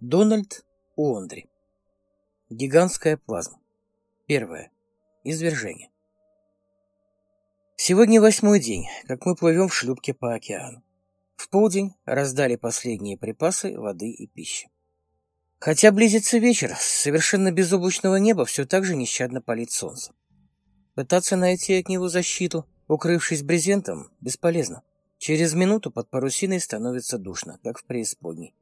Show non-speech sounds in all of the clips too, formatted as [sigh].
Дональд Уондри. Гигантская плазма. Первое. Извержение. Сегодня восьмой день, как мы плывем в шлюпке по океану. В полдень раздали последние припасы воды и пищи. Хотя близится вечер, с совершенно безоблачного неба все так же нещадно палит солнце. Пытаться найти от него защиту, укрывшись брезентом, бесполезно. Через минуту под парусиной становится душно, как в преисподней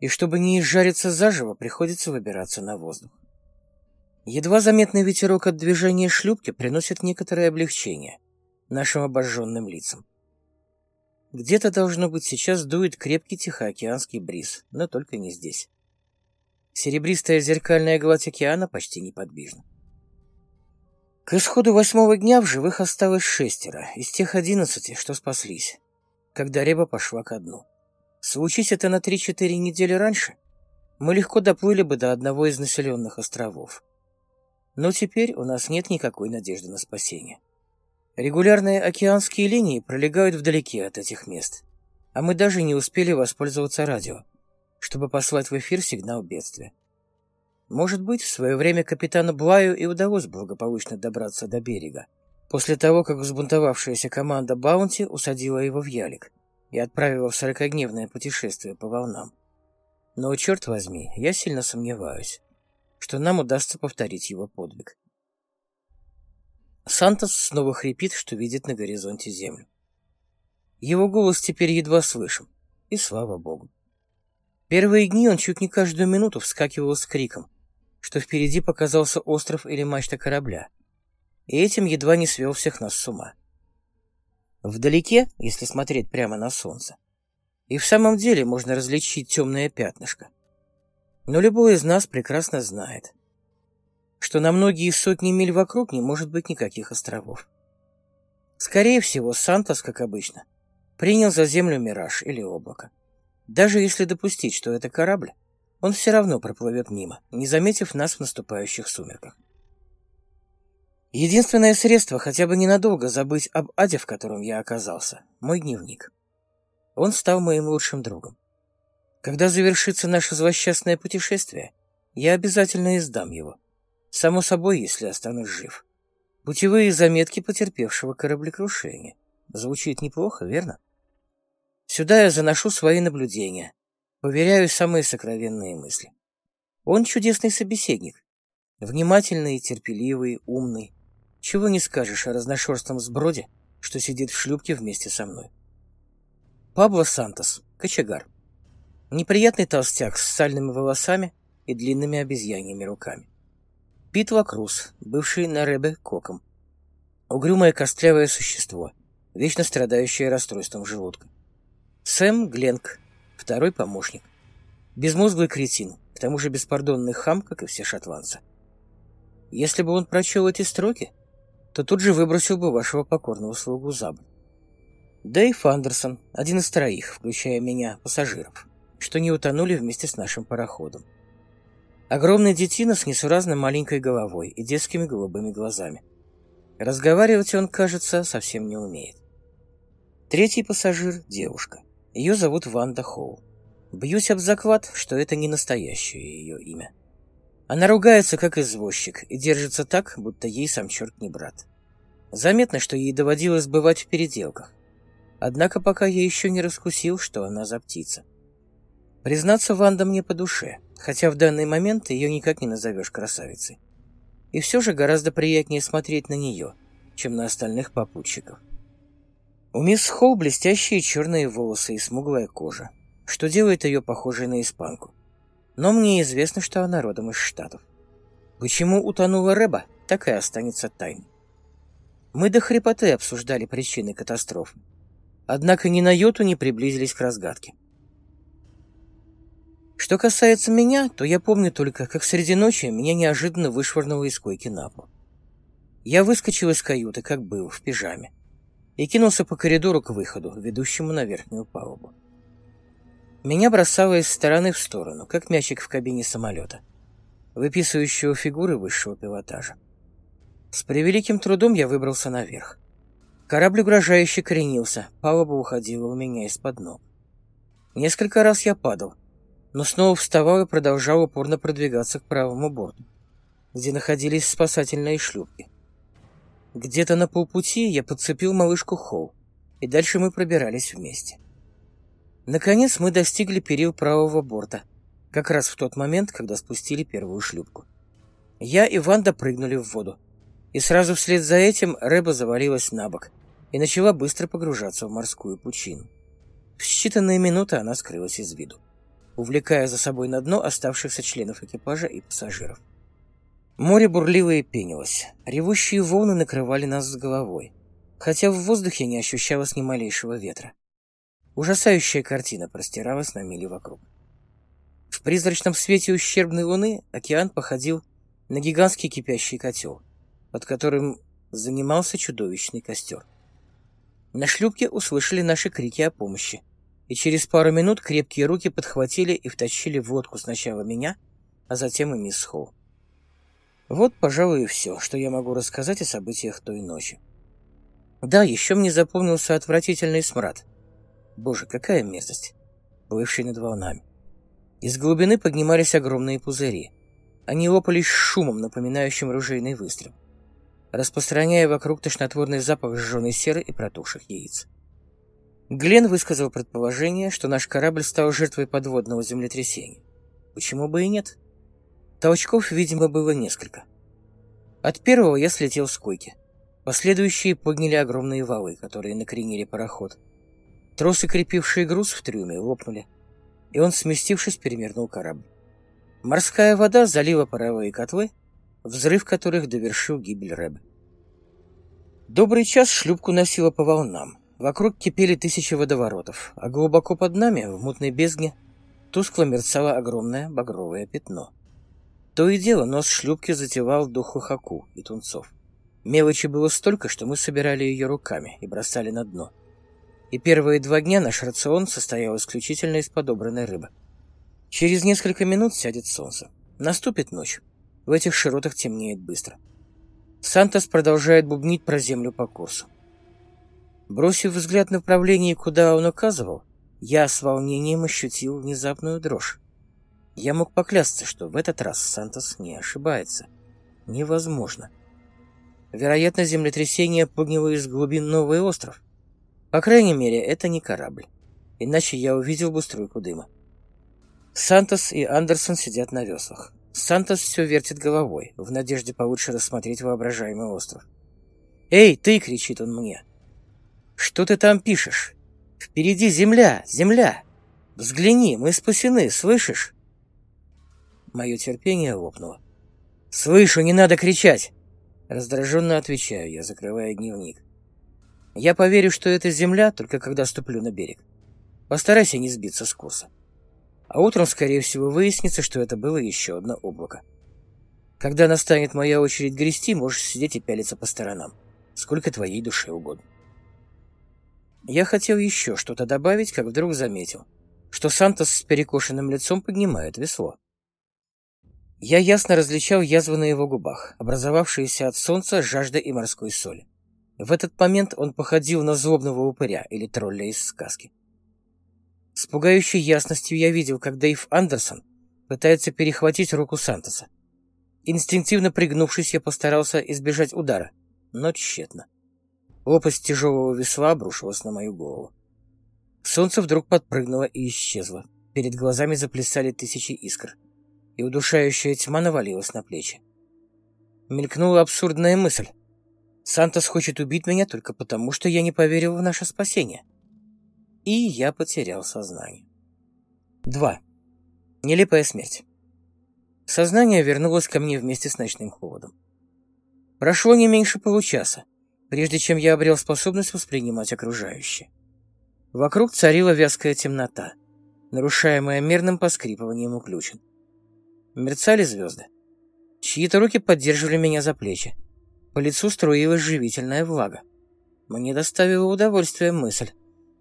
и чтобы не изжариться заживо, приходится выбираться на воздух. Едва заметный ветерок от движения шлюпки приносит некоторое облегчение нашим обожженным лицам. Где-то, должно быть, сейчас дует крепкий тихоокеанский бриз, но только не здесь. Серебристая зеркальная гладь океана почти неподвижна. К исходу восьмого дня в живых осталось шестеро, из тех одиннадцати, что спаслись, когда Реба пошла ко дну. Случись это на 3-4 недели раньше, мы легко доплыли бы до одного из населенных островов. Но теперь у нас нет никакой надежды на спасение. Регулярные океанские линии пролегают вдалеке от этих мест, а мы даже не успели воспользоваться радио, чтобы послать в эфир сигнал бедствия. Может быть, в свое время капитану Блаю и удалось благополучно добраться до берега, после того, как взбунтовавшаяся команда Баунти усадила его в ялик, и отправила в сорокогневное путешествие по волнам. Но, черт возьми, я сильно сомневаюсь, что нам удастся повторить его подвиг. Сантос снова хрипит, что видит на горизонте землю. Его голос теперь едва слышим, и слава богу. Первые дни он чуть не каждую минуту вскакивал с криком, что впереди показался остров или мачта корабля, и этим едва не свел всех нас с ума. Вдалеке, если смотреть прямо на солнце, и в самом деле можно различить темное пятнышко. Но любой из нас прекрасно знает, что на многие сотни миль вокруг не может быть никаких островов. Скорее всего, Сантос, как обычно, принял за землю мираж или облако. Даже если допустить, что это корабль, он все равно проплывет мимо, не заметив нас в наступающих сумерках. Единственное средство хотя бы ненадолго забыть об аде, в котором я оказался, мой дневник. Он стал моим лучшим другом. Когда завершится наше злосчастное путешествие, я обязательно издам его. Само собой, если останусь жив. Путевые заметки потерпевшего кораблекрушения. Звучит неплохо, верно? Сюда я заношу свои наблюдения, поверяю самые сокровенные мысли. Он чудесный собеседник. Внимательный, терпеливый, умный, чего не скажешь о разношерстном сброде, что сидит в шлюпке вместе со мной. Пабло Сантос, кочегар. Неприятный толстяк с сальными волосами и длинными обезьяньими руками. Пит Лакрус, бывший на Ребе коком. Угрюмое костлявое существо, вечно страдающее расстройством желудка. Сэм Гленк, второй помощник. Безмозглый кретин, к тому же беспардонный хам, как и все шотландцы. Если бы он прочел эти строки, то тут же выбросил бы вашего покорного слугу за борт. Дэйв Андерсон, один из троих, включая меня, пассажиров, что не утонули вместе с нашим пароходом. Огромный детина с несуразно маленькой головой и детскими голубыми глазами. Разговаривать он, кажется, совсем не умеет. Третий пассажир — девушка. Ее зовут Ванда Хоу. Бьюсь об заклад, что это не настоящее ее имя. Она ругается, как извозчик, и держится так, будто ей сам черт не брат. Заметно, что ей доводилось бывать в переделках. Однако пока я еще не раскусил, что она за птица. Признаться, Ванда мне по душе, хотя в данный момент ее никак не назовешь красавицей. И все же гораздо приятнее смотреть на нее, чем на остальных попутчиков. У мисс Хоу блестящие черные волосы и смуглая кожа, что делает ее похожей на испанку но мне известно, что она родом из Штатов. Почему утонула Рэба, так и останется тайной. Мы до хрипоты обсуждали причины катастрофы, однако ни на йоту не приблизились к разгадке. Что касается меня, то я помню только, как среди ночи меня неожиданно вышвырнуло из койки на пол. Я выскочил из каюты, как был, в пижаме, и кинулся по коридору к выходу, ведущему на верхнюю палубу. Меня бросало из стороны в сторону, как мячик в кабине самолета, выписывающего фигуры высшего пилотажа. С превеликим трудом я выбрался наверх. Корабль угрожающе кренился, палуба уходила у меня из-под ног. Несколько раз я падал, но снова вставал и продолжал упорно продвигаться к правому борту, где находились спасательные шлюпки. Где-то на полпути я подцепил малышку Хоу, и дальше мы пробирались вместе. Наконец мы достигли перил правого борта, как раз в тот момент, когда спустили первую шлюпку. Я и Ванда прыгнули в воду, и сразу вслед за этим Рэба завалилась на бок и начала быстро погружаться в морскую пучину. В считанные минуты она скрылась из виду, увлекая за собой на дно оставшихся членов экипажа и пассажиров. Море бурлило и пенилось, ревущие волны накрывали нас с головой, хотя в воздухе не ощущалось ни малейшего ветра. Ужасающая картина простиралась на мили вокруг. В призрачном свете ущербной луны океан походил на гигантский кипящий котел, под которым занимался чудовищный костер. На шлюпке услышали наши крики о помощи, и через пару минут крепкие руки подхватили и втащили в лодку сначала меня, а затем и мисс Холл. Вот, пожалуй, и все, что я могу рассказать о событиях той ночи. Да, еще мне запомнился отвратительный смрад. Боже, какая мерзость, плывший над волнами. Из глубины поднимались огромные пузыри. Они лопались шумом, напоминающим ружейный выстрел, распространяя вокруг тошнотворный запах сжженной серы и протухших яиц. Глен высказал предположение, что наш корабль стал жертвой подводного землетрясения. Почему бы и нет? Толчков, видимо, было несколько. От первого я слетел с койки. Последующие подняли огромные валы, которые накренили пароход. Тросы, крепившие груз в трюме, лопнули, и он, сместившись, перевернул корабль. Морская вода залила паровые котлы, взрыв которых довершил гибель Рэб. Добрый час шлюпку носило по волнам. Вокруг кипели тысячи водоворотов, а глубоко под нами, в мутной бездне, тускло мерцало огромное багровое пятно. То и дело нос шлюпки затевал духу хаку и тунцов. Мелочи было столько, что мы собирали ее руками и бросали на дно и первые два дня наш рацион состоял исключительно из подобранной рыбы. Через несколько минут сядет солнце. Наступит ночь. В этих широтах темнеет быстро. Сантос продолжает бубнить про землю по курсу. Бросив взгляд в направлении, куда он указывал, я с волнением ощутил внезапную дрожь. Я мог поклясться, что в этот раз Сантос не ошибается. Невозможно. Вероятно, землетрясение подняло из глубин новый остров. По крайней мере, это не корабль. Иначе я увидел бы струйку дыма. Сантос и Андерсон сидят на веслах. Сантос все вертит головой, в надежде получше рассмотреть воображаемый остров. «Эй, ты!» — кричит он мне. «Что ты там пишешь? Впереди земля, земля! Взгляни, мы спасены, слышишь?» Мое терпение лопнуло. «Слышу, не надо кричать!» Раздраженно отвечаю я, закрывая дневник. Я поверю, что это земля, только когда ступлю на берег. Постарайся не сбиться с курса. А утром, скорее всего, выяснится, что это было еще одно облако. Когда настанет моя очередь грести, можешь сидеть и пялиться по сторонам. Сколько твоей душе угодно. Я хотел еще что-то добавить, как вдруг заметил, что Сантос с перекошенным лицом поднимает весло. Я ясно различал язвы на его губах, образовавшиеся от солнца, жажды и морской соли. В этот момент он походил на злобного упыря или тролля из сказки. С пугающей ясностью я видел, как Дэйв Андерсон пытается перехватить руку Сантоса. Инстинктивно пригнувшись, я постарался избежать удара, но тщетно. Лопасть тяжелого весла обрушилась на мою голову. Солнце вдруг подпрыгнуло и исчезло. Перед глазами заплясали тысячи искр, и удушающая тьма навалилась на плечи. Мелькнула абсурдная мысль. Сантос хочет убить меня только потому, что я не поверил в наше спасение. И я потерял сознание. 2. Нелепая смерть. Сознание вернулось ко мне вместе с ночным холодом. Прошло не меньше получаса, прежде чем я обрел способность воспринимать окружающее. Вокруг царила вязкая темнота, нарушаемая мерным поскрипыванием уключен. Мерцали звезды. Чьи-то руки поддерживали меня за плечи, по лицу струилась живительная влага. Мне доставила удовольствие мысль,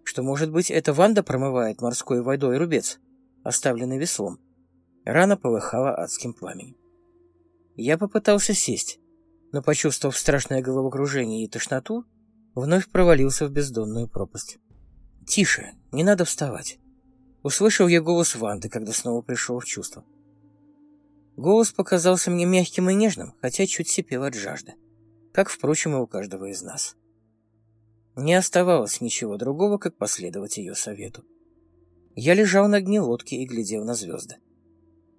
что, может быть, это Ванда промывает морской водой рубец, оставленный веслом. Рана полыхала адским пламенем. Я попытался сесть, но, почувствовав страшное головокружение и тошноту, вновь провалился в бездонную пропасть. «Тише, не надо вставать. Услышал я голос Ванды, когда снова пришел в чувство. Голос показался мне мягким и нежным, хотя чуть сипел от жажды, как, впрочем, и у каждого из нас. Не оставалось ничего другого, как последовать ее совету. Я лежал на дне лодки и глядел на звезды.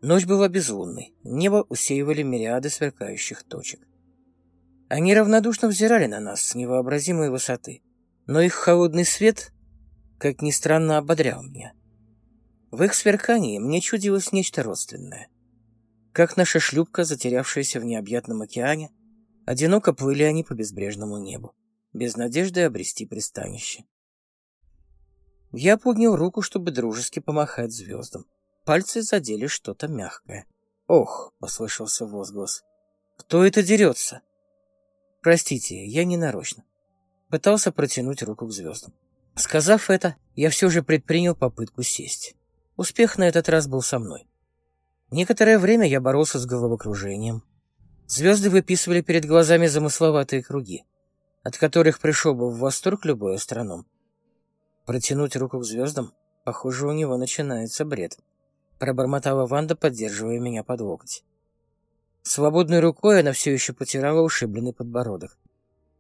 Ночь была безлунной, небо усеивали мириады сверкающих точек. Они равнодушно взирали на нас с невообразимой высоты, но их холодный свет, как ни странно, ободрял меня. В их сверкании мне чудилось нечто родственное. Как наша шлюпка, затерявшаяся в необъятном океане, одиноко плыли они по безбрежному небу, без надежды обрести пристанище. Я поднял руку, чтобы дружески помахать звездам. Пальцы задели что-то мягкое. «Ох!» — послышался возглас. «Кто это дерется?» «Простите, я не нарочно». Пытался протянуть руку к звездам. Сказав это, я все же предпринял попытку сесть. Успех на этот раз был со мной. Некоторое время я боролся с головокружением. Звезды выписывали перед глазами замысловатые круги, от которых пришел бы в восторг любой астроном. Протянуть руку к звездам? Похоже, у него начинается бред. Пробормотала Ванда, поддерживая меня под локоть. Свободной рукой она все еще потирала ушибленный подбородок.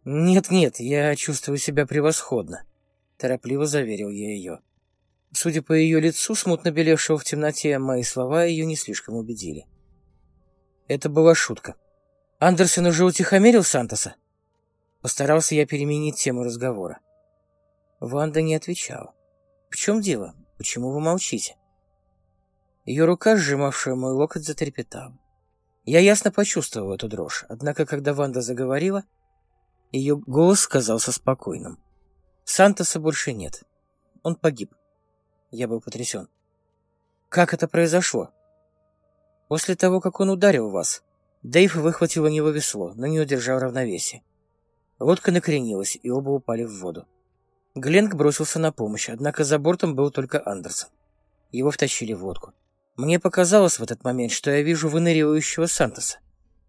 «Нет-нет, я чувствую себя превосходно», — торопливо заверил я ее. Судя по ее лицу, смутно белевшего в темноте, мои слова ее не слишком убедили. Это была шутка. «Андерсон уже утихомирил Сантоса?» Постарался я переменить тему разговора. Ванда не отвечала. «В чем дело? Почему вы молчите?» Ее рука, сжимавшая мой локоть, затрепетала. Я ясно почувствовал эту дрожь, однако, когда Ванда заговорила, ее голос казался спокойным. Сантоса больше нет. Он погиб. Я был потрясен. Как это произошло? После того, как он ударил вас, Дэйв выхватил у него весло, но не удержал равновесие. Лодка накренилась, и оба упали в воду. Гленк бросился на помощь, однако за бортом был только Андерсон. Его втащили в лодку. Мне показалось в этот момент, что я вижу выныривающего Сантоса.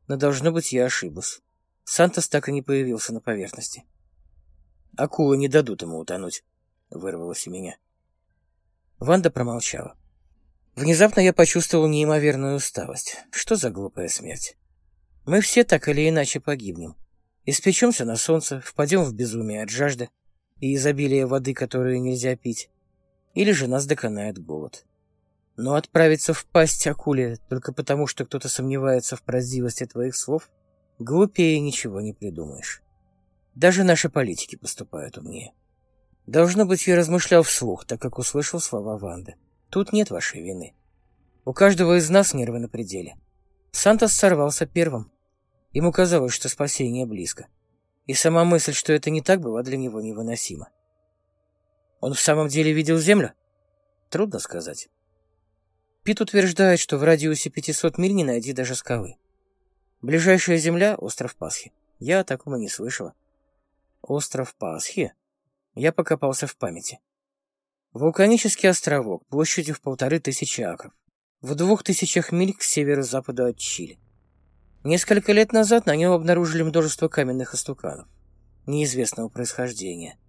Но, должно быть, я ошиблась. Сантос так и не появился на поверхности. «Акулы не дадут ему утонуть», — вырвалось у меня. Ванда промолчала. Внезапно я почувствовал неимоверную усталость. Что за глупая смерть? Мы все так или иначе погибнем. Испечемся на солнце, впадем в безумие от жажды и изобилия воды, которую нельзя пить. Или же нас доконает голод. Но отправиться в пасть акуле только потому, что кто-то сомневается в правдивости твоих слов, глупее ничего не придумаешь. Даже наши политики поступают умнее. Должно быть, я размышлял вслух, так как услышал слова Ванды. Тут нет вашей вины. У каждого из нас нервы на пределе. Сантос сорвался первым. Ему казалось, что спасение близко. И сама мысль, что это не так, была для него невыносима. Он в самом деле видел Землю? Трудно сказать. Пит утверждает, что в радиусе 500 миль не найди даже скалы. Ближайшая земля — остров Пасхи. Я о таком и не слышала. Остров Пасхи? Я покопался в памяти. Вулканический островок площадью в полторы тысячи акров. В двух тысячах миль к северо-западу от Чили. Несколько лет назад на нем обнаружили множество каменных истуканов. Неизвестного происхождения.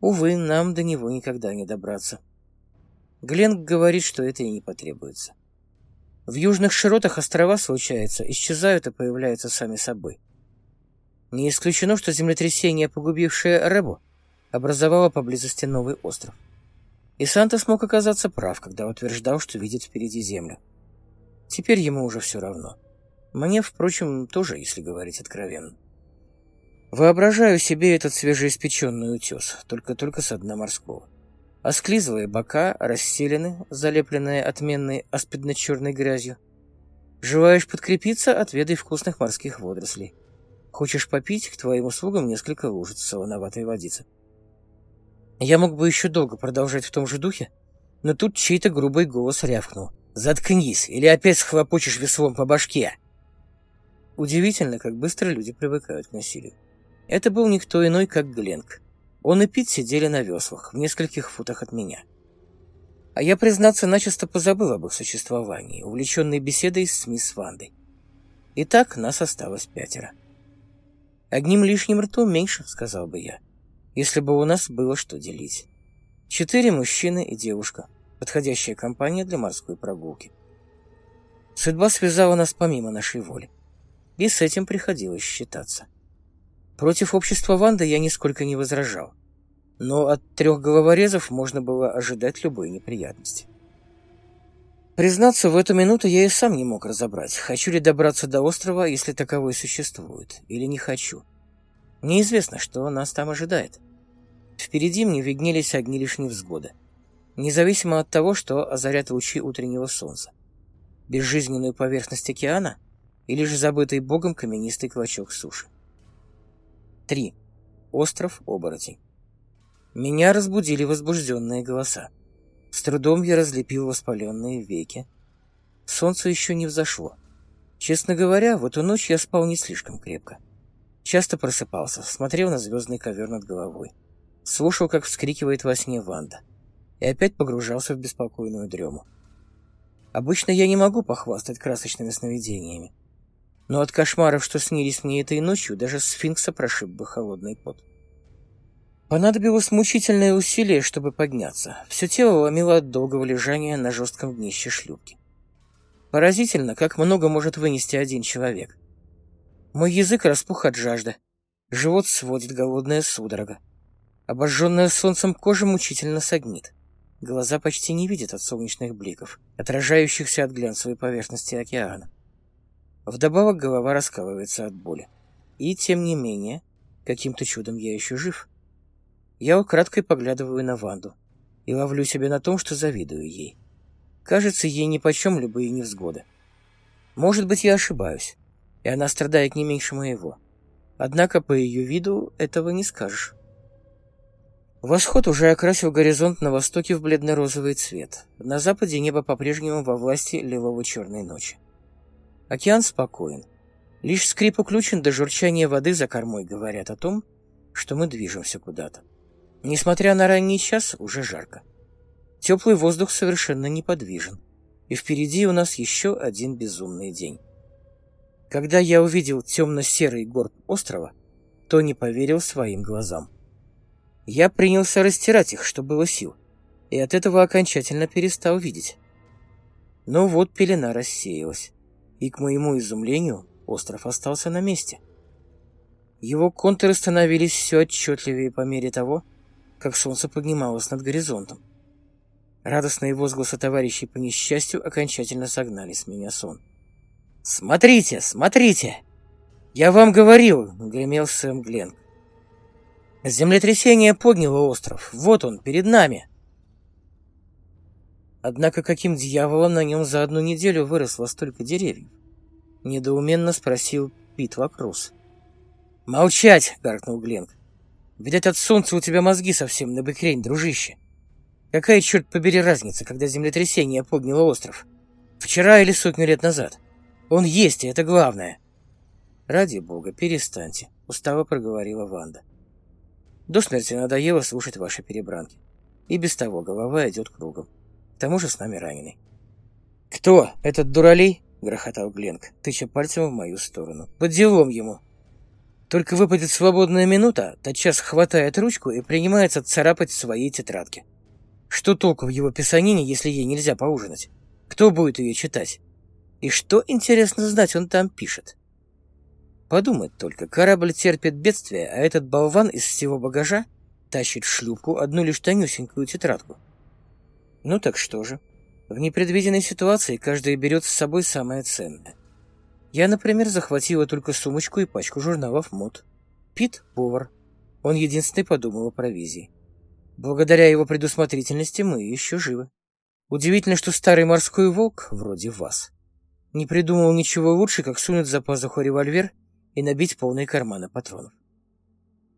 Увы, нам до него никогда не добраться. Гленк говорит, что это и не потребуется. В южных широтах острова, случается, исчезают и появляются сами собой. Не исключено, что землетрясение, погубившее Ребу, образовало поблизости новый остров. И Санта смог оказаться прав, когда утверждал, что видит впереди землю. Теперь ему уже все равно. Мне, впрочем, тоже, если говорить откровенно. Воображаю себе этот свежеиспеченный утес, только-только с дна морского. Осклизовые бока расселены, залепленные отменной аспидно-черной грязью. Желаешь подкрепиться, отведай вкусных морских водорослей. Хочешь попить, к твоим услугам несколько лужиц солоноватой водицы. Я мог бы еще долго продолжать в том же духе, но тут чей-то грубый голос рявкнул. «Заткнись, или опять схлопочешь веслом по башке!» Удивительно, как быстро люди привыкают к насилию. Это был никто иной, как Гленк. Он и Пит сидели на веслах, в нескольких футах от меня. А я, признаться, начисто позабыл об их существовании, увлеченной беседой с мисс Вандой. Итак, нас осталось пятеро. «Одним лишним ртом меньше», — сказал бы я, если бы у нас было что делить. Четыре мужчины и девушка. Подходящая компания для морской прогулки. Судьба связала нас помимо нашей воли. И с этим приходилось считаться. Против общества Ванды я нисколько не возражал. Но от трех головорезов можно было ожидать любой неприятности. Признаться, в эту минуту я и сам не мог разобрать, хочу ли добраться до острова, если таковой существует, или не хочу. Неизвестно, что нас там ожидает. Впереди мне виднелись огни лишь невзгоды, независимо от того, что озарят лучи утреннего солнца. Безжизненную поверхность океана или же забытый богом каменистый клочок суши. 3. Остров Оборотень. Меня разбудили возбужденные голоса. С трудом я разлепил воспаленные веки. Солнце еще не взошло. Честно говоря, в эту ночь я спал не слишком крепко. Часто просыпался, смотрел на звездный ковер над головой. Слушал, как вскрикивает во сне Ванда. И опять погружался в беспокойную дрему. Обычно я не могу похвастать красочными сновидениями. Но от кошмаров, что снились мне этой ночью, даже сфинкса прошиб бы холодный пот. Понадобилось мучительное усилие, чтобы подняться. Все тело ломило от долгого лежания на жестком днище шлюпки. Поразительно, как много может вынести один человек. Мой язык распух от жажды. Живот сводит голодная судорога. Обожженная солнцем кожа мучительно согнит. Глаза почти не видят от солнечных бликов, отражающихся от глянцевой поверхности океана. Вдобавок голова раскалывается от боли. И, тем не менее, каким-то чудом я еще жив. Я украдкой поглядываю на Ванду и ловлю себя на том, что завидую ей. Кажется, ей нипочем любые невзгоды. Может быть, я ошибаюсь, и она страдает не меньше моего. Однако по ее виду этого не скажешь. Восход уже окрасил горизонт на востоке в бледно-розовый цвет. На западе небо по-прежнему во власти лилово-черной ночи. Океан спокоен. Лишь скрип уключен до журчания воды за кормой говорят о том, что мы движемся куда-то. Несмотря на ранний час, уже жарко. Теплый воздух совершенно неподвижен. И впереди у нас еще один безумный день. Когда я увидел темно-серый горб острова, то не поверил своим глазам. Я принялся растирать их, что было сил, и от этого окончательно перестал видеть. Но вот пелена рассеялась, и, к моему изумлению, остров остался на месте. Его контуры становились все отчетливее по мере того, как солнце поднималось над горизонтом. Радостные возгласы товарищей по несчастью окончательно согнали с меня сон. «Смотрите, смотрите! Я вам говорил!» — гремел Сэм Гленк. «Землетрясение подняло остров. Вот он, перед нами!» Однако каким дьяволом на нем за одну неделю выросло столько деревьев? Недоуменно спросил Пит Лакрус. «Молчать!» — гаркнул Гленк. Видать, от солнца у тебя мозги совсем на бекрень, дружище. Какая, черт побери, разница, когда землетрясение подняло остров? Вчера или сотню лет назад? Он есть, и это главное. Ради бога, перестаньте, устало проговорила Ванда. До смерти надоело слушать ваши перебранки. И без того голова идет кругом. К тому же с нами раненый. «Кто? Этот дуралей?» — грохотал Гленк, тыча пальцем в мою сторону. «Под делом ему!» Только выпадет свободная минута, тотчас хватает ручку и принимается царапать в своей тетрадке. Что толку в его писанине, если ей нельзя поужинать? Кто будет ее читать? И что, интересно знать, он там пишет? Подумать только, корабль терпит бедствие, а этот болван из всего багажа тащит в шлюпку одну лишь тонюсенькую тетрадку. Ну так что же? В непредвиденной ситуации каждый берет с собой самое ценное. Я, например, захватила только сумочку и пачку журналов мод. Пит — повар. Он единственный подумал о провизии. Благодаря его предусмотрительности мы еще живы. Удивительно, что старый морской волк, вроде вас, не придумал ничего лучше, как сунуть за пазуху револьвер и набить полные карманы патронов.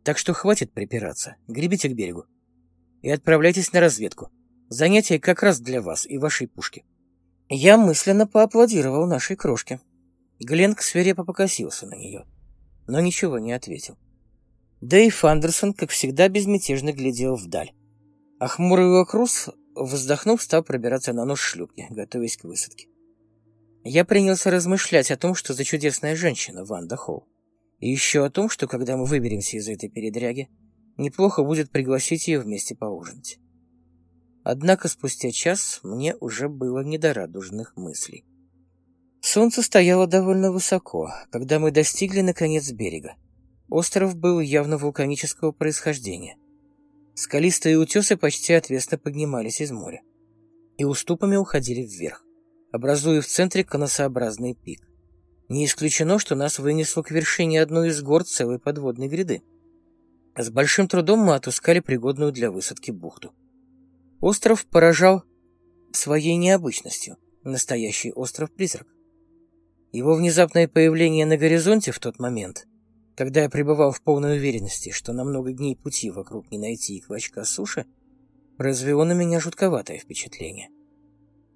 Так что хватит припираться, гребите к берегу. И отправляйтесь на разведку. Занятие как раз для вас и вашей пушки. Я мысленно поаплодировал нашей крошке. Гленк свирепо покосился на нее, но ничего не ответил. Дэйв Андерсон, как всегда, безмятежно глядел вдаль. А хмурый Лакрус, вздохнув, стал пробираться на нож шлюпки, готовясь к высадке. Я принялся размышлять о том, что за чудесная женщина Ванда Холл. И еще о том, что когда мы выберемся из этой передряги, неплохо будет пригласить ее вместе поужинать. Однако спустя час мне уже было не до радужных мыслей. Солнце стояло довольно высоко, когда мы достигли наконец берега. Остров был явно вулканического происхождения. Скалистые утесы почти отвесно поднимались из моря и уступами уходили вверх, образуя в центре конусообразный пик. Не исключено, что нас вынесло к вершине одной из гор целой подводной гряды. С большим трудом мы отыскали пригодную для высадки бухту. Остров поражал своей необычностью. Настоящий остров-призрак. Его внезапное появление на горизонте в тот момент, когда я пребывал в полной уверенности, что на много дней пути вокруг не найти и клочка суши, произвело на меня жутковатое впечатление,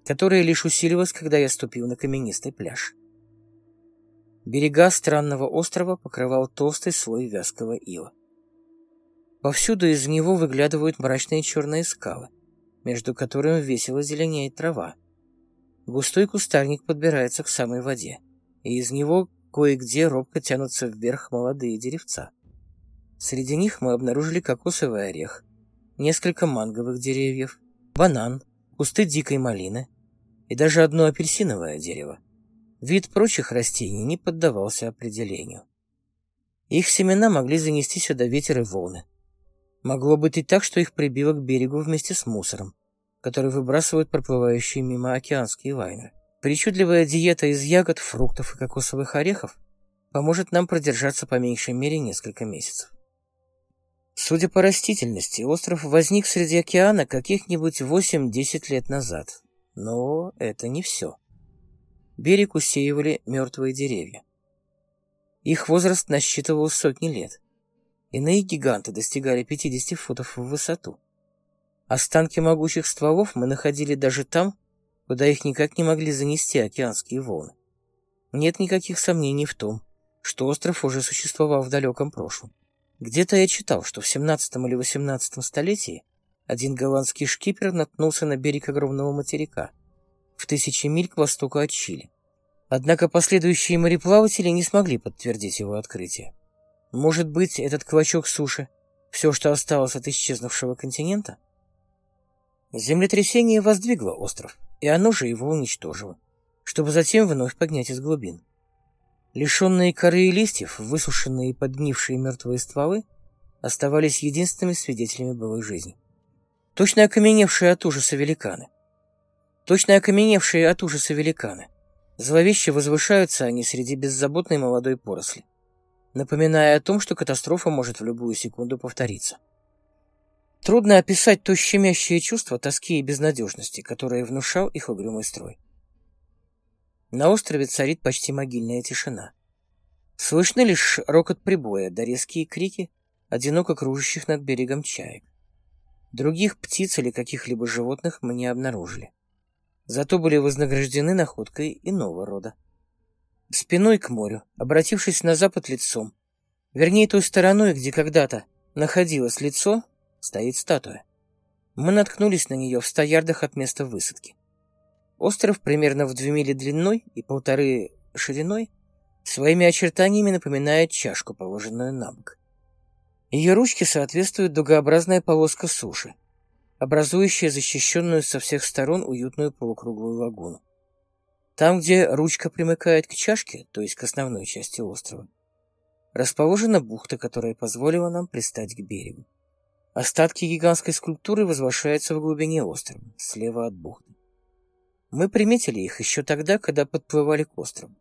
которое лишь усилилось, когда я ступил на каменистый пляж. Берега странного острова покрывал толстый слой вязкого ила. Повсюду из него выглядывают мрачные черные скалы — между которыми весело зеленеет трава. Густой кустарник подбирается к самой воде, и из него кое-где робко тянутся вверх молодые деревца. Среди них мы обнаружили кокосовый орех, несколько манговых деревьев, банан, кусты дикой малины и даже одно апельсиновое дерево. Вид прочих растений не поддавался определению. Их семена могли занести сюда ветер и волны, Могло быть и так, что их прибило к берегу вместе с мусором, который выбрасывают проплывающие мимо океанские лайнеры. Причудливая диета из ягод, фруктов и кокосовых орехов поможет нам продержаться по меньшей мере несколько месяцев. Судя по растительности, остров возник среди океана каких-нибудь 8-10 лет назад. Но это не все. Берег усеивали мертвые деревья. Их возраст насчитывал сотни лет. Иные гиганты достигали 50 футов в высоту. Останки могучих стволов мы находили даже там, куда их никак не могли занести океанские волны. Нет никаких сомнений в том, что остров уже существовал в далеком прошлом. Где-то я читал, что в 17 или 18 столетии один голландский шкипер наткнулся на берег огромного материка в тысячи миль к востоку от Чили. Однако последующие мореплаватели не смогли подтвердить его открытие. Может быть, этот клочок суши — все, что осталось от исчезнувшего континента? Землетрясение воздвигло остров, и оно же его уничтожило, чтобы затем вновь поднять из глубин. Лишенные коры и листьев, высушенные и подгнившие мертвые стволы оставались единственными свидетелями былой жизни. Точно окаменевшие от ужаса великаны. Точно окаменевшие от ужаса великаны. Зловеще возвышаются они среди беззаботной молодой поросли напоминая о том, что катастрофа может в любую секунду повториться. Трудно описать то щемящее чувство тоски и безнадежности, которое внушал их угрюмый строй. На острове царит почти могильная тишина. Слышны лишь рокот прибоя да резкие крики одиноко кружащих над берегом чаек. Других птиц или каких-либо животных мы не обнаружили. Зато были вознаграждены находкой иного рода спиной к морю, обратившись на запад лицом. Вернее, той стороной, где когда-то находилось лицо, стоит статуя. Мы наткнулись на нее в ста ярдах от места высадки. Остров примерно в две мили длиной и полторы шириной своими очертаниями напоминает чашку, положенную на бок. Ее ручки соответствуют дугообразная полоска суши, образующая защищенную со всех сторон уютную полукруглую лагуну. Там, где ручка примыкает к чашке, то есть к основной части острова, расположена бухта, которая позволила нам пристать к берегу. Остатки гигантской скульптуры возвышаются в глубине острова, слева от бухты. Мы приметили их еще тогда, когда подплывали к острову.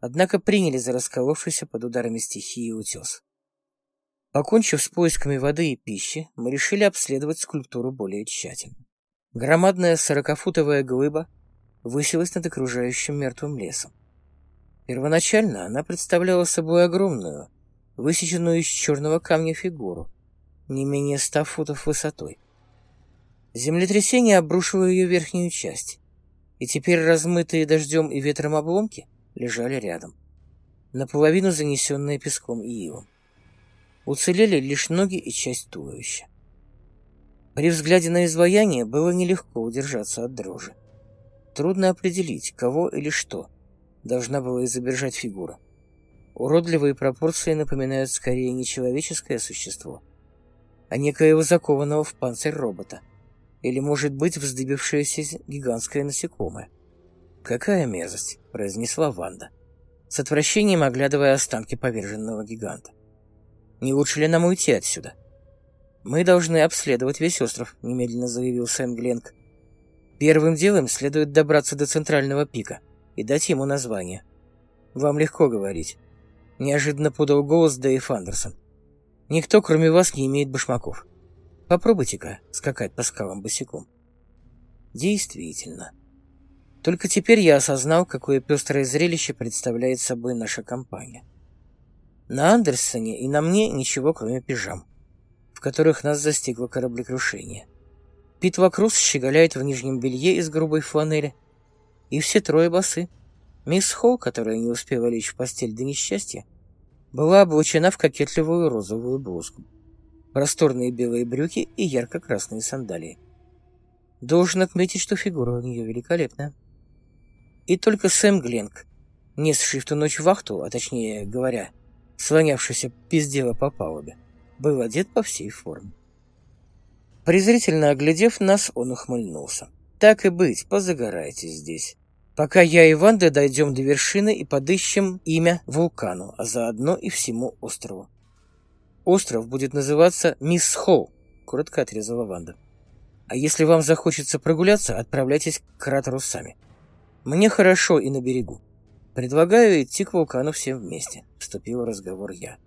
Однако приняли за расколовшийся под ударами стихии утес. Покончив с поисками воды и пищи, мы решили обследовать скульптуру более тщательно. Громадная сорокафутовая глыба высилась над окружающим мертвым лесом. Первоначально она представляла собой огромную, высеченную из черного камня фигуру, не менее ста футов высотой. Землетрясение обрушило ее верхнюю часть, и теперь размытые дождем и ветром обломки лежали рядом, наполовину занесенные песком и ивом. Уцелели лишь ноги и часть туловища. При взгляде на изваяние было нелегко удержаться от дрожи. Трудно определить, кого или что должна была изображать фигура. Уродливые пропорции напоминают скорее не человеческое существо, а некоего закованного в панцирь робота, Или, может быть, вздыбившееся гигантское насекомое? «Какая мерзость!» — произнесла Ванда, с отвращением оглядывая останки поверженного гиганта. «Не лучше ли нам уйти отсюда?» «Мы должны обследовать весь остров», — немедленно заявил Сэм Гленк. «Первым делом следует добраться до центрального пика и дать ему название. Вам легко говорить». Неожиданно подал голос Дэйв Андерсон. «Никто, кроме вас, не имеет башмаков. Попробуйте-ка скакать по скалам босиком». Действительно. Только теперь я осознал, какое пестрое зрелище представляет собой наша компания. На Андерсоне и на мне ничего, кроме пижам в которых нас застигло кораблекрушение. Пит Вакрус щеголяет в нижнем белье из грубой фланели. И все трое босы. Мисс Холл, которая не успела лечь в постель до несчастья, была облачена в кокетливую розовую блузку, просторные белые брюки и ярко-красные сандалии. Должен отметить, что фигура у нее великолепная. И только Сэм Гленк, несший в ту ночь вахту, а точнее говоря, слонявшийся пиздела по палубе, был одет по всей форме. Презрительно оглядев нас, он ухмыльнулся. «Так и быть, позагорайте здесь. Пока я и Ванда дойдем до вершины и подыщем имя вулкану, а заодно и всему острову. Остров будет называться Мисс Хоу», — коротко отрезала Ванда. «А если вам захочется прогуляться, отправляйтесь к кратеру сами. Мне хорошо и на берегу. Предлагаю идти к вулкану всем вместе», — вступил в разговор я.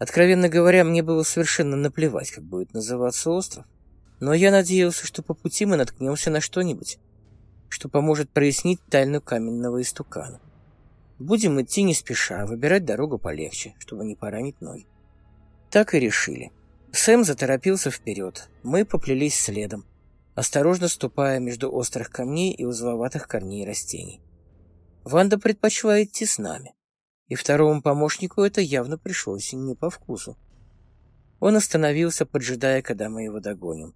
Откровенно говоря, мне было совершенно наплевать, как будет называться остров, но я надеялся, что по пути мы наткнемся на что-нибудь, что поможет прояснить тайну каменного истукана. Будем идти не спеша, выбирать дорогу полегче, чтобы не поранить ноги. Так и решили. Сэм заторопился вперед, мы поплелись следом, осторожно ступая между острых камней и узловатых корней растений. Ванда предпочла идти с нами и второму помощнику это явно пришлось не по вкусу. Он остановился, поджидая, когда мы его догоним.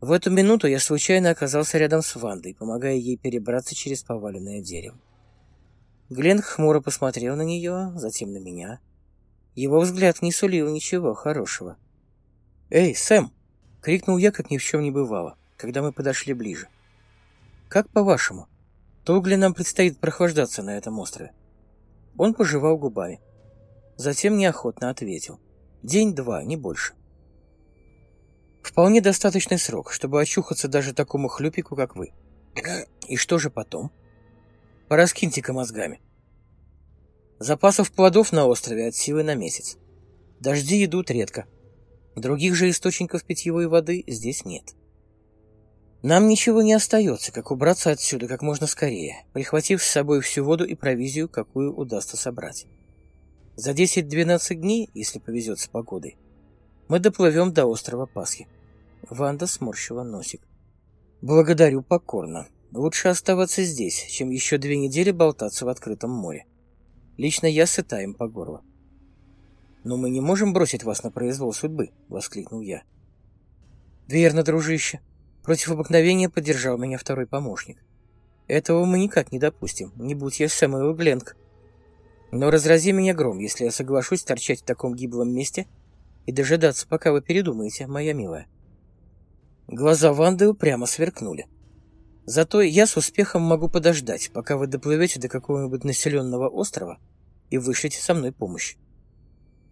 В эту минуту я случайно оказался рядом с Вандой, помогая ей перебраться через поваленное дерево. Глен хмуро посмотрел на нее, затем на меня. Его взгляд не сулил ничего хорошего. «Эй, Сэм!» — крикнул я, как ни в чем не бывало, когда мы подошли ближе. «Как по-вашему, долго ли нам предстоит прохлаждаться на этом острове?» Он пожевал губами. Затем неохотно ответил. День-два, не больше. Вполне достаточный срок, чтобы очухаться даже такому хлюпику, как вы. И что же потом? Пораскиньте-ка мозгами. Запасов плодов на острове от силы на месяц. Дожди идут редко. Других же источников питьевой воды здесь нет. Нам ничего не остается, как убраться отсюда как можно скорее, прихватив с собой всю воду и провизию, какую удастся собрать. За 10-12 дней, если повезет с погодой, мы доплывем до острова Пасхи. Ванда сморщила носик. Благодарю покорно. Лучше оставаться здесь, чем еще две недели болтаться в открытом море. Лично я сыта им по горло. «Но мы не можем бросить вас на произвол судьбы», — воскликнул я. «Верно, дружище. Против обыкновения поддержал меня второй помощник. Этого мы никак не допустим, не будь я Сэмюэл Гленк. Но разрази меня гром, если я соглашусь торчать в таком гиблом месте и дожидаться, пока вы передумаете, моя милая. Глаза Ванды упрямо сверкнули. Зато я с успехом могу подождать, пока вы доплывете до какого-нибудь населенного острова и вышлите со мной помощь.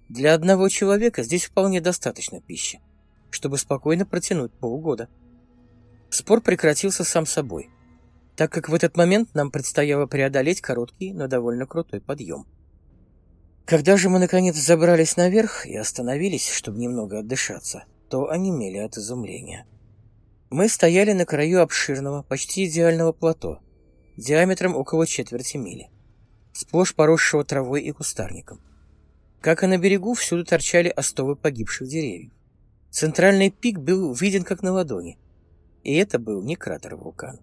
Для одного человека здесь вполне достаточно пищи, чтобы спокойно протянуть полгода. Спор прекратился сам собой, так как в этот момент нам предстояло преодолеть короткий, но довольно крутой подъем. Когда же мы наконец забрались наверх и остановились, чтобы немного отдышаться, то онемели от изумления. Мы стояли на краю обширного, почти идеального плато, диаметром около четверти мили, сплошь поросшего травой и кустарником. Как и на берегу, всюду торчали остовы погибших деревьев. Центральный пик был виден как на ладони, и это был не кратер вулкана.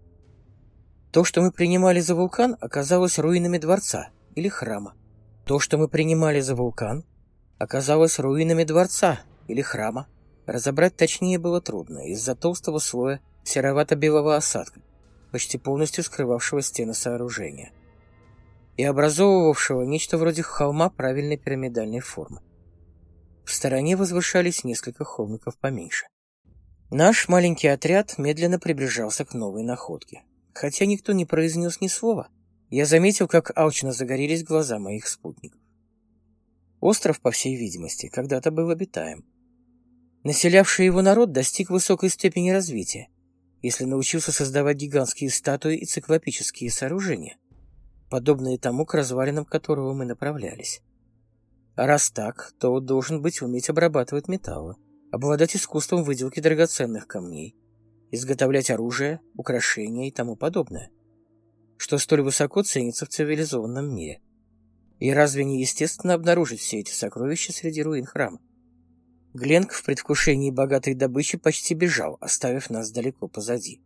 То, что мы принимали за вулкан, оказалось руинами дворца или храма. То, что мы принимали за вулкан, оказалось руинами дворца или храма. Разобрать точнее было трудно из-за толстого слоя серовато-белого осадка, почти полностью скрывавшего стены сооружения и образовывавшего нечто вроде холма правильной пирамидальной формы. В стороне возвышались несколько холмиков поменьше. Наш маленький отряд медленно приближался к новой находке. Хотя никто не произнес ни слова, я заметил, как алчно загорелись глаза моих спутников. Остров, по всей видимости, когда-то был обитаем. Населявший его народ достиг высокой степени развития, если научился создавать гигантские статуи и циклопические сооружения, подобные тому, к развалинам которого мы направлялись. А раз так, то должен быть уметь обрабатывать металлы, обладать искусством выделки драгоценных камней, изготовлять оружие, украшения и тому подобное, что столь высоко ценится в цивилизованном мире. И разве не естественно обнаружить все эти сокровища среди руин храма? Гленк в предвкушении богатой добычи почти бежал, оставив нас далеко позади.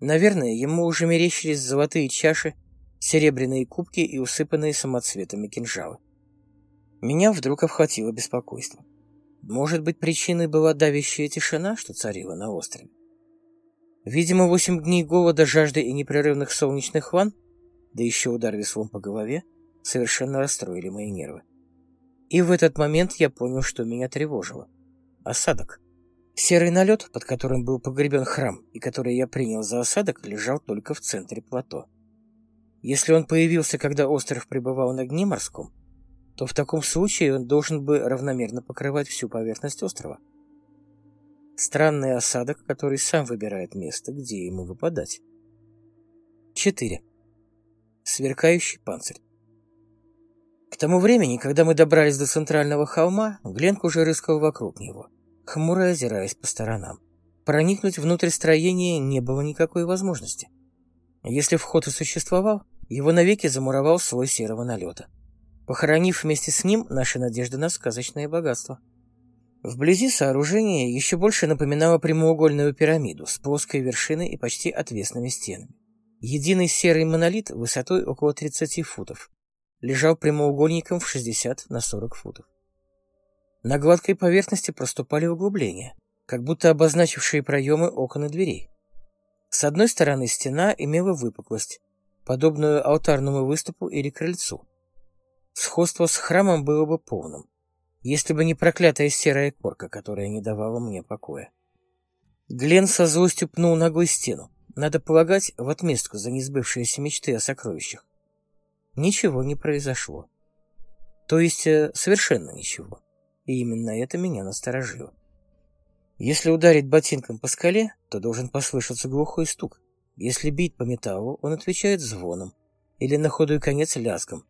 Наверное, ему уже мерещились золотые чаши, серебряные кубки и усыпанные самоцветами кинжалы. Меня вдруг обхватило беспокойство. Может быть, причиной была давящая тишина, что царила на острове? Видимо, восемь дней голода, жажды и непрерывных солнечных ванн, да еще удар веслом по голове, совершенно расстроили мои нервы. И в этот момент я понял, что меня тревожило. Осадок. Серый налет, под которым был погребен храм, и который я принял за осадок, лежал только в центре плато. Если он появился, когда остров пребывал на дне морском, то в таком случае он должен бы равномерно покрывать всю поверхность острова. Странный осадок, который сам выбирает место, где ему выпадать. 4. Сверкающий панцирь. К тому времени, когда мы добрались до центрального холма, Гленк уже рыскал вокруг него, хмуро озираясь по сторонам. Проникнуть внутрь строения не было никакой возможности. Если вход и существовал, его навеки замуровал слой серого налета похоронив вместе с ним наши надежды на сказочное богатство. Вблизи сооружение еще больше напоминало прямоугольную пирамиду с плоской вершиной и почти отвесными стенами. Единый серый монолит высотой около 30 футов лежал прямоугольником в 60 на 40 футов. На гладкой поверхности проступали углубления, как будто обозначившие проемы окон и дверей. С одной стороны стена имела выпуклость, подобную алтарному выступу или крыльцу, Сходство с храмом было бы полным, если бы не проклятая серая корка, которая не давала мне покоя. Глен со злостью пнул ногой стену, надо полагать, в отместку за несбывшиеся мечты о сокровищах. Ничего не произошло. То есть, э, совершенно ничего. И именно это меня насторожило. Если ударить ботинком по скале, то должен послышаться глухой стук. Если бить по металлу, он отвечает звоном или на ходу и конец лязгом.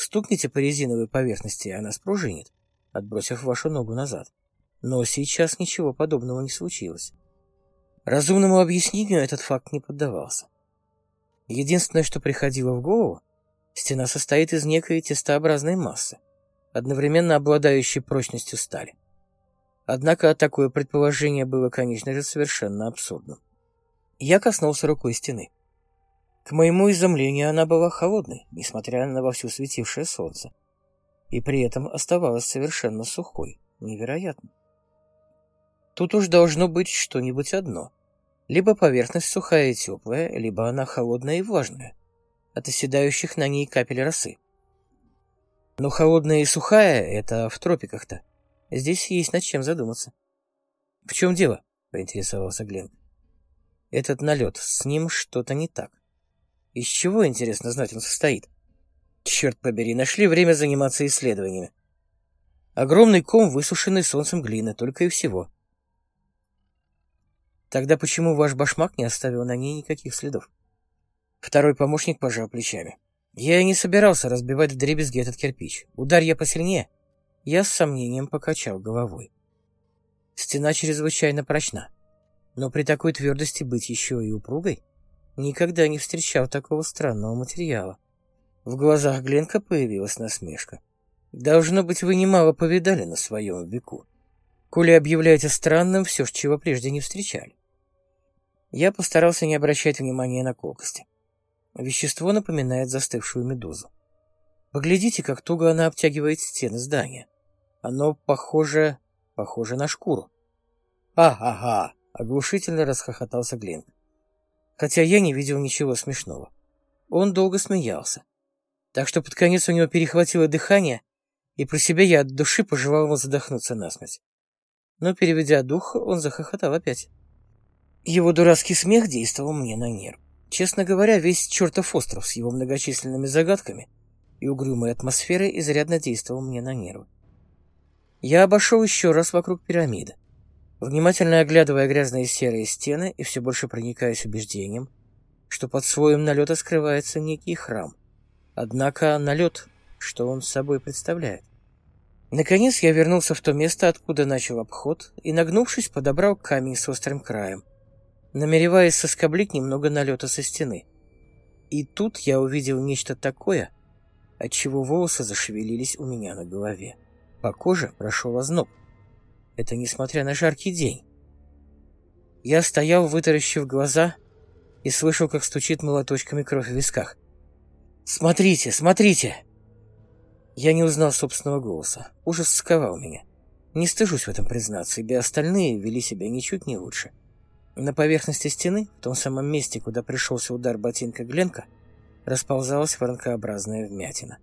Стукните по резиновой поверхности, и она спружинит, отбросив вашу ногу назад. Но сейчас ничего подобного не случилось. Разумному объяснению этот факт не поддавался. Единственное, что приходило в голову, стена состоит из некой тестообразной массы, одновременно обладающей прочностью стали. Однако такое предположение было, конечно же, совершенно абсурдным. Я коснулся рукой стены. К моему изумлению она была холодной, несмотря на вовсю светившее солнце, и при этом оставалась совершенно сухой. Невероятно. Тут уж должно быть что-нибудь одно. Либо поверхность сухая и теплая, либо она холодная и влажная, от оседающих на ней капель росы. Но холодная и сухая — это в тропиках-то. Здесь есть над чем задуматься. — В чем дело? — поинтересовался Глен. — Этот налет, с ним что-то не так. Из чего, интересно знать, он состоит? Черт побери, нашли время заниматься исследованиями. Огромный ком, высушенный солнцем глины, только и всего. Тогда почему ваш башмак не оставил на ней никаких следов? Второй помощник пожал плечами. Я и не собирался разбивать вдребезги этот кирпич. Удар я посильнее. Я с сомнением покачал головой. Стена чрезвычайно прочна. Но при такой твердости быть еще и упругой? Никогда не встречал такого странного материала. В глазах Гленка появилась насмешка. Должно быть, вы немало повидали на своем веку. Коли объявляете странным все, чего прежде не встречали. Я постарался не обращать внимания на колкости. Вещество напоминает застывшую медузу. Поглядите, как туго она обтягивает стены здания. Оно похоже... похоже на шкуру. «Ага-ага!» — оглушительно расхохотался Гленк хотя я не видел ничего смешного. Он долго смеялся, так что под конец у него перехватило дыхание, и про себя я от души пожелал ему задохнуться насмерть. Но, переведя дух, он захохотал опять. Его дурацкий смех действовал мне на нерв. Честно говоря, весь чертов остров с его многочисленными загадками и угрюмой атмосферой изрядно действовал мне на нервы. Я обошел еще раз вокруг пирамиды, внимательно оглядывая грязные серые стены и все больше проникаясь убеждением, что под слоем налета скрывается некий храм. Однако налет, что он собой представляет? Наконец я вернулся в то место, откуда начал обход, и, нагнувшись, подобрал камень с острым краем, намереваясь соскоблить немного налета со стены. И тут я увидел нечто такое, от чего волосы зашевелились у меня на голове. По коже прошел озноб. Это несмотря на жаркий день. Я стоял, вытаращив глаза, и слышал, как стучит молоточками кровь в висках. «Смотрите, смотрите!» Я не узнал собственного голоса. Ужас сковал меня. Не стыжусь в этом признаться, ибо остальные вели себя ничуть не лучше. На поверхности стены, в том самом месте, куда пришелся удар ботинка Гленка, расползалась воронкообразная вмятина.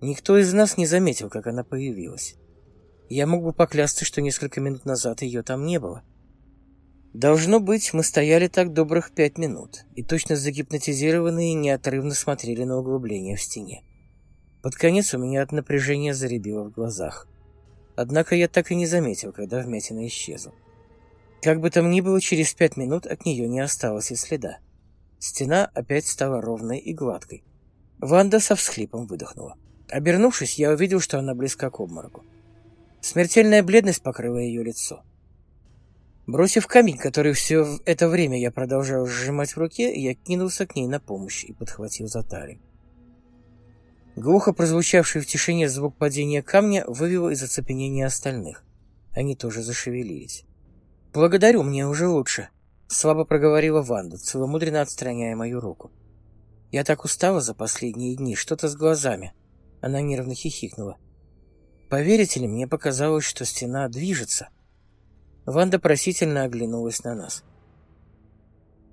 Никто из нас не заметил, как она появилась. Я мог бы поклясться, что несколько минут назад ее там не было. Должно быть, мы стояли так добрых пять минут и точно загипнотизированные неотрывно смотрели на углубление в стене. Под конец у меня от напряжения заребило в глазах. Однако я так и не заметил, когда вмятина исчезла. Как бы там ни было, через пять минут от нее не осталось и следа. Стена опять стала ровной и гладкой. Ванда со всхлипом выдохнула. Обернувшись, я увидел, что она близка к обмороку. Смертельная бледность покрыла ее лицо. Бросив камень, который все это время я продолжал сжимать в руке, я кинулся к ней на помощь и подхватил за талию. Глухо прозвучавший в тишине звук падения камня вывел из оцепенения остальных. Они тоже зашевелились. «Благодарю, мне уже лучше», — слабо проговорила Ванда, целомудренно отстраняя мою руку. «Я так устала за последние дни, что-то с глазами». Она нервно хихикнула. «Поверите ли, мне показалось, что стена движется». Ванда просительно оглянулась на нас.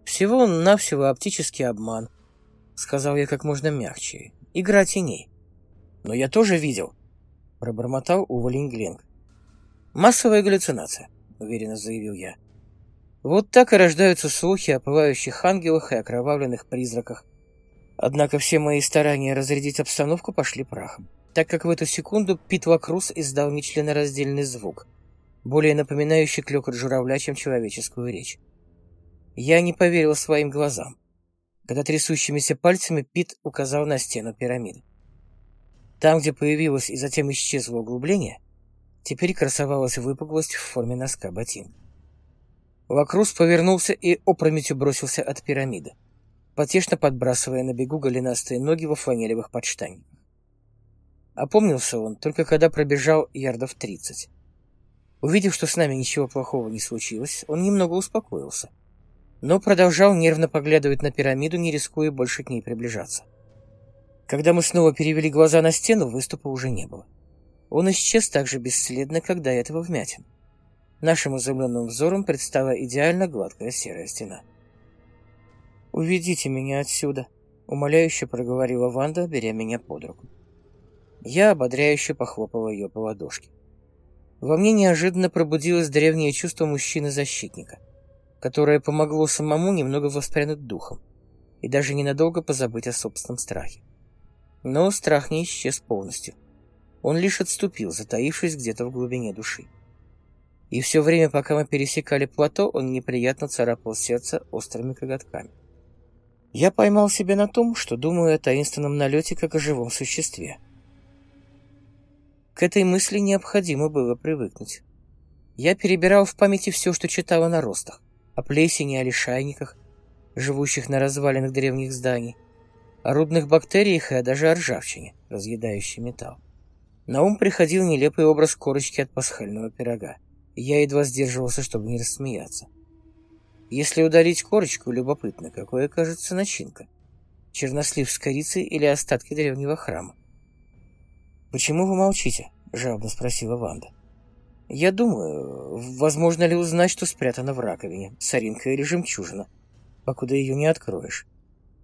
«Всего-навсего оптический обман», — сказал я как можно мягче, Игра теней. Но я тоже видел, пробормотал Уволень Гленг. Массовая галлюцинация, уверенно заявил я. Вот так и рождаются слухи о пылающих ангелах и окровавленных призраках. Однако все мои старания разрядить обстановку пошли прахом, так как в эту секунду Пит Вакрус издал нечленораздельный звук, более напоминающий клёкот журавля, чем человеческую речь. Я не поверил своим глазам когда трясущимися пальцами Пит указал на стену пирамиды. Там, где появилось и затем исчезло углубление, теперь красовалась выпуклость в форме носка ботинка. Лакрус повернулся и опрометью бросился от пирамиды, потешно подбрасывая на бегу голенастые ноги во фланелевых подштанниках. Опомнился он только когда пробежал ярдов тридцать. Увидев, что с нами ничего плохого не случилось, он немного успокоился — но продолжал нервно поглядывать на пирамиду, не рискуя больше к ней приближаться. Когда мы снова перевели глаза на стену, выступа уже не было. Он исчез так же бесследно, как до этого вмятин. Нашим изумленным взором предстала идеально гладкая серая стена. «Уведите меня отсюда», — умоляюще проговорила Ванда, беря меня под руку. Я ободряюще похлопала ее по ладошке. Во мне неожиданно пробудилось древнее чувство мужчины-защитника — которое помогло самому немного воспрянуть духом и даже ненадолго позабыть о собственном страхе. Но страх не исчез полностью. Он лишь отступил, затаившись где-то в глубине души. И все время, пока мы пересекали плато, он неприятно царапал сердце острыми коготками. Я поймал себя на том, что думаю о таинственном налете как о живом существе. К этой мысли необходимо было привыкнуть. Я перебирал в памяти все, что читал о наростах о плесени, о лишайниках, живущих на развалинах древних зданий, о рудных бактериях и даже о ржавчине, разъедающей металл. На ум приходил нелепый образ корочки от пасхального пирога. Я едва сдерживался, чтобы не рассмеяться. Если ударить корочку, любопытно, какое кажется начинка. Чернослив с корицей или остатки древнего храма. «Почему вы молчите?» — жалобно спросила Ванда. Я думаю, возможно ли узнать, что спрятано в раковине, соринка или жемчужина, покуда ее не откроешь.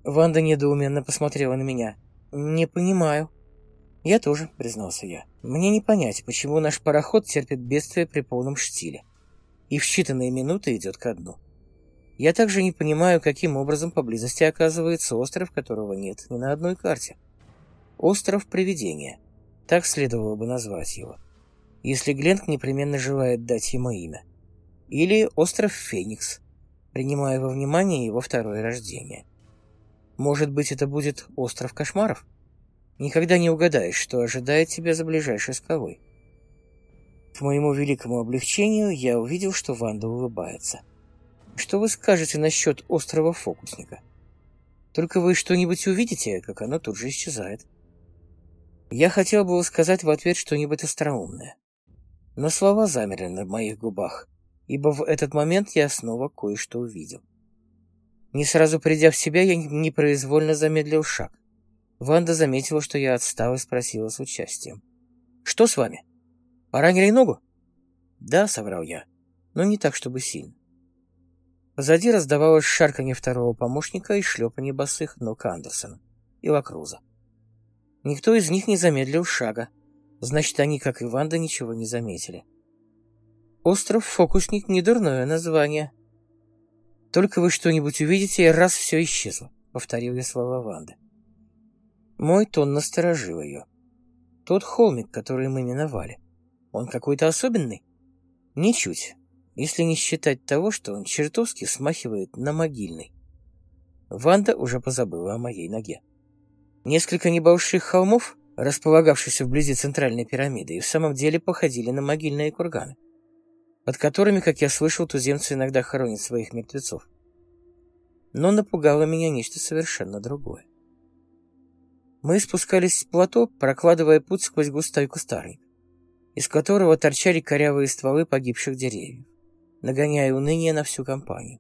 Ванда недоуменно посмотрела на меня. «Не понимаю». «Я тоже», — признался я. «Мне не понять, почему наш пароход терпит бедствие при полном штиле и в считанные минуты идет ко дну. Я также не понимаю, каким образом поблизости оказывается остров, которого нет ни на одной карте. Остров Привидения. Так следовало бы назвать его. Если Гленк непременно желает дать ему имя. Или остров Феникс, принимая во внимание его второе рождение. Может быть, это будет остров кошмаров? Никогда не угадаешь, что ожидает тебя за ближайшей скалой. К моему великому облегчению я увидел, что Ванда улыбается. Что вы скажете насчет острова фокусника? Только вы что-нибудь увидите, как оно тут же исчезает. Я хотел бы сказать в ответ что-нибудь остроумное. Но слова замерли на моих губах, ибо в этот момент я снова кое-что увидел. Не сразу придя в себя, я непроизвольно замедлил шаг. Ванда заметила, что я отстал и спросила с участием. «Что с вами? Поранили ногу?» «Да», — соврал я, но не так, чтобы сильно. Позади раздавалось шарканье второго помощника и шлепанье босых ног Андерсона и Лакруза. Никто из них не замедлил шага, значит, они, как и Ванда, ничего не заметили. «Остров Фокусник — недурное название», только вы что-нибудь увидите, и раз все исчезло», — повторил я слова Ванды. Мой тон насторожил ее. Тот холмик, который мы миновали, он какой-то особенный? Ничуть, если не считать того, что он чертовски смахивает на могильный. Ванда уже позабыла о моей ноге. Несколько небольших холмов, располагавшихся вблизи центральной пирамиды, и в самом деле походили на могильные курганы под которыми, как я слышал, туземцы иногда хоронят своих мертвецов. Но напугало меня нечто совершенно другое. Мы спускались с плато, прокладывая путь сквозь густой кустарник, из которого торчали корявые стволы погибших деревьев, нагоняя уныние на всю компанию.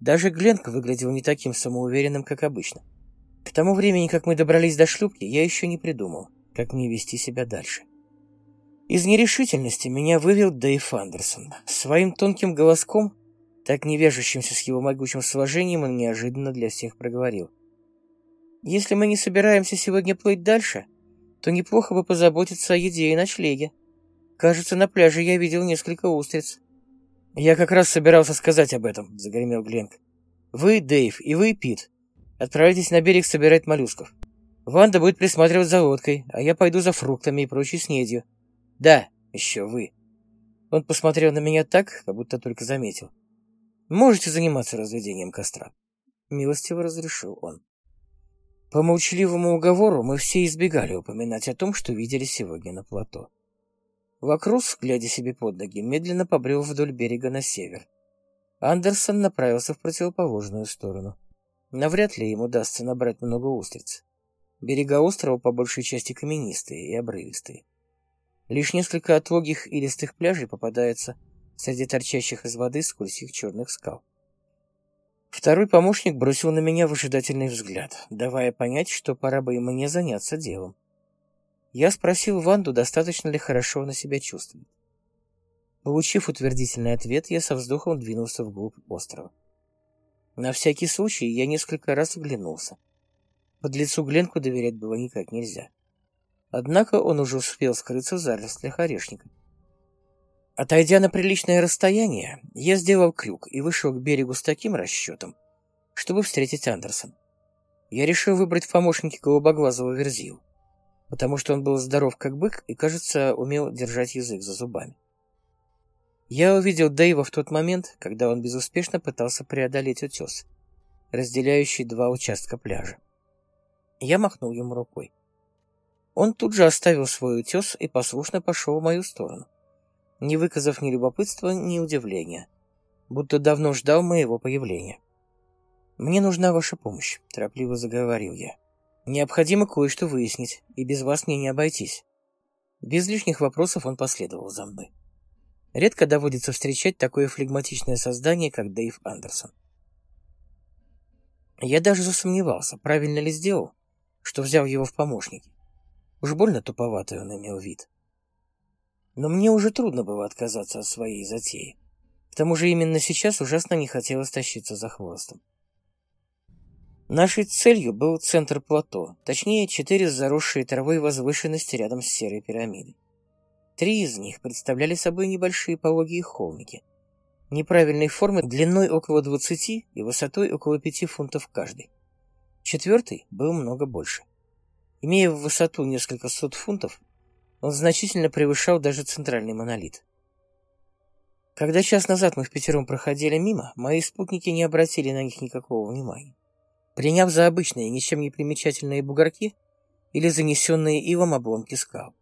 Даже Гленк выглядел не таким самоуверенным, как обычно. К тому времени, как мы добрались до шлюпки, я еще не придумал, как мне вести себя дальше. Из нерешительности меня вывел Дэйв Андерсон. Своим тонким голоском, так не вяжущимся с его могучим сложением, он неожиданно для всех проговорил. «Если мы не собираемся сегодня плыть дальше, то неплохо бы позаботиться о еде и ночлеге. Кажется, на пляже я видел несколько устриц». «Я как раз собирался сказать об этом», — загремел Гленк. «Вы, Дэйв, и вы, Пит, отправитесь на берег собирать моллюсков. Ванда будет присматривать за лодкой, а я пойду за фруктами и прочей снедью. Да, еще вы. Он посмотрел на меня так, как будто только заметил. Можете заниматься разведением костра. Милостиво разрешил он. По молчаливому уговору мы все избегали упоминать о том, что видели сегодня на плато. Лакрус, глядя себе под ноги, медленно побрел вдоль берега на север. Андерсон направился в противоположную сторону. Навряд ли ему удастся набрать много устриц. Берега острова по большей части каменистые и обрывистые. Лишь несколько отлогих и листых пляжей попадается среди торчащих из воды скользких черных скал. Второй помощник бросил на меня выжидательный взгляд, давая понять, что пора бы и мне заняться делом. Я спросил Ванду, достаточно ли хорошо она себя чувствует. Получив утвердительный ответ, я со вздохом двинулся вглубь острова. На всякий случай я несколько раз оглянулся. Под лицу Гленку доверять было никак нельзя. Однако он уже успел скрыться в зарослях орешника. Отойдя на приличное расстояние, я сделал крюк и вышел к берегу с таким расчетом, чтобы встретить Андерсон. Я решил выбрать в помощники голубоглазого верзил, потому что он был здоров как бык и, кажется, умел держать язык за зубами. Я увидел Дэйва в тот момент, когда он безуспешно пытался преодолеть утес, разделяющий два участка пляжа. Я махнул ему рукой. Он тут же оставил свой утес и послушно пошел в мою сторону, не выказав ни любопытства, ни удивления, будто давно ждал моего появления. «Мне нужна ваша помощь», — торопливо заговорил я. «Необходимо кое-что выяснить, и без вас мне не обойтись». Без лишних вопросов он последовал за мной. Редко доводится встречать такое флегматичное создание, как Дэйв Андерсон. Я даже засомневался, правильно ли сделал, что взял его в помощники. Уж больно туповатый он имел вид. Но мне уже трудно было отказаться от своей затеи. К тому же именно сейчас ужасно не хотелось тащиться за хвостом. Нашей целью был центр плато, точнее, четыре заросшие травой возвышенности рядом с серой пирамидой. Три из них представляли собой небольшие пологие холмики, неправильной формы длиной около 20 и высотой около 5 фунтов каждый. Четвертый был много больше. Имея в высоту несколько сот фунтов, он значительно превышал даже центральный монолит. Когда час назад мы в пятером проходили мимо, мои спутники не обратили на них никакого внимания. Приняв за обычные, ничем не примечательные бугорки или занесенные ивом обломки скал.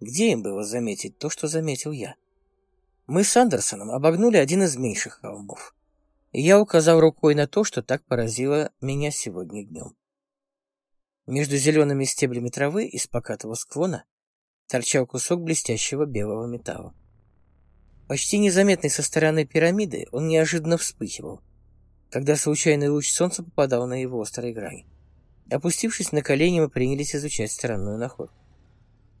Где им было заметить то, что заметил я? Мы с Андерсоном обогнули один из меньших холмов. Я указал рукой на то, что так поразило меня сегодня днем. Между зелеными стеблями травы из покатого склона торчал кусок блестящего белого металла. Почти незаметный со стороны пирамиды, он неожиданно вспыхивал, когда случайный луч солнца попадал на его острые грани. Опустившись на колени, мы принялись изучать странную находку.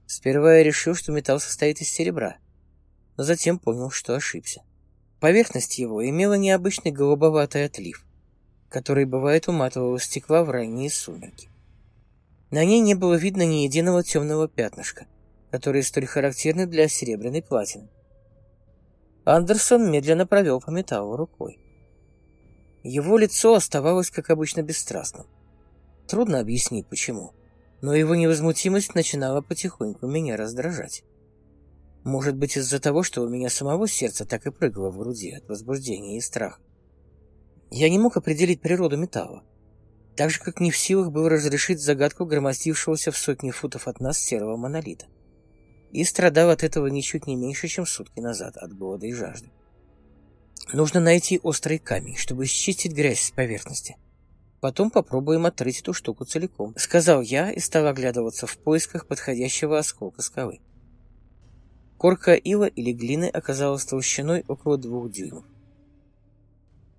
Сперва я решил, что металл состоит из серебра, но затем понял, что ошибся. Поверхность его имела необычный голубоватый отлив, который бывает у матового стекла в ранние сумерки. На ней не было видно ни единого темного пятнышка, которые столь характерны для серебряной платины. Андерсон медленно провел по металлу рукой. Его лицо оставалось, как обычно, бесстрастным. Трудно объяснить, почему, но его невозмутимость начинала потихоньку меня раздражать. Может быть, из-за того, что у меня самого сердце так и прыгало в груди от возбуждения и страха. Я не мог определить природу металла, так же, как не в силах был разрешить загадку громоздившегося в сотни футов от нас серого монолита и страдал от этого ничуть не меньше, чем сутки назад от голода и жажды. Нужно найти острый камень, чтобы счистить грязь с поверхности. Потом попробуем отрыть эту штуку целиком, сказал я и стал оглядываться в поисках подходящего осколка скалы. Корка ила или глины оказалась толщиной около двух дюймов.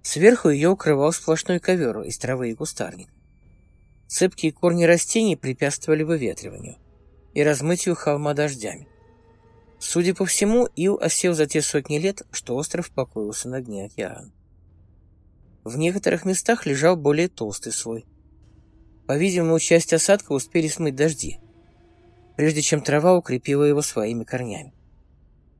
Сверху ее укрывал сплошной ковер из травы и кустарника. Цепкие корни растений препятствовали выветриванию – и размытию холма дождями. Судя по всему, ил осел за те сотни лет, что остров покоился на дне океана. В некоторых местах лежал более толстый слой. По-видимому, часть осадка успели смыть дожди, прежде чем трава укрепила его своими корнями.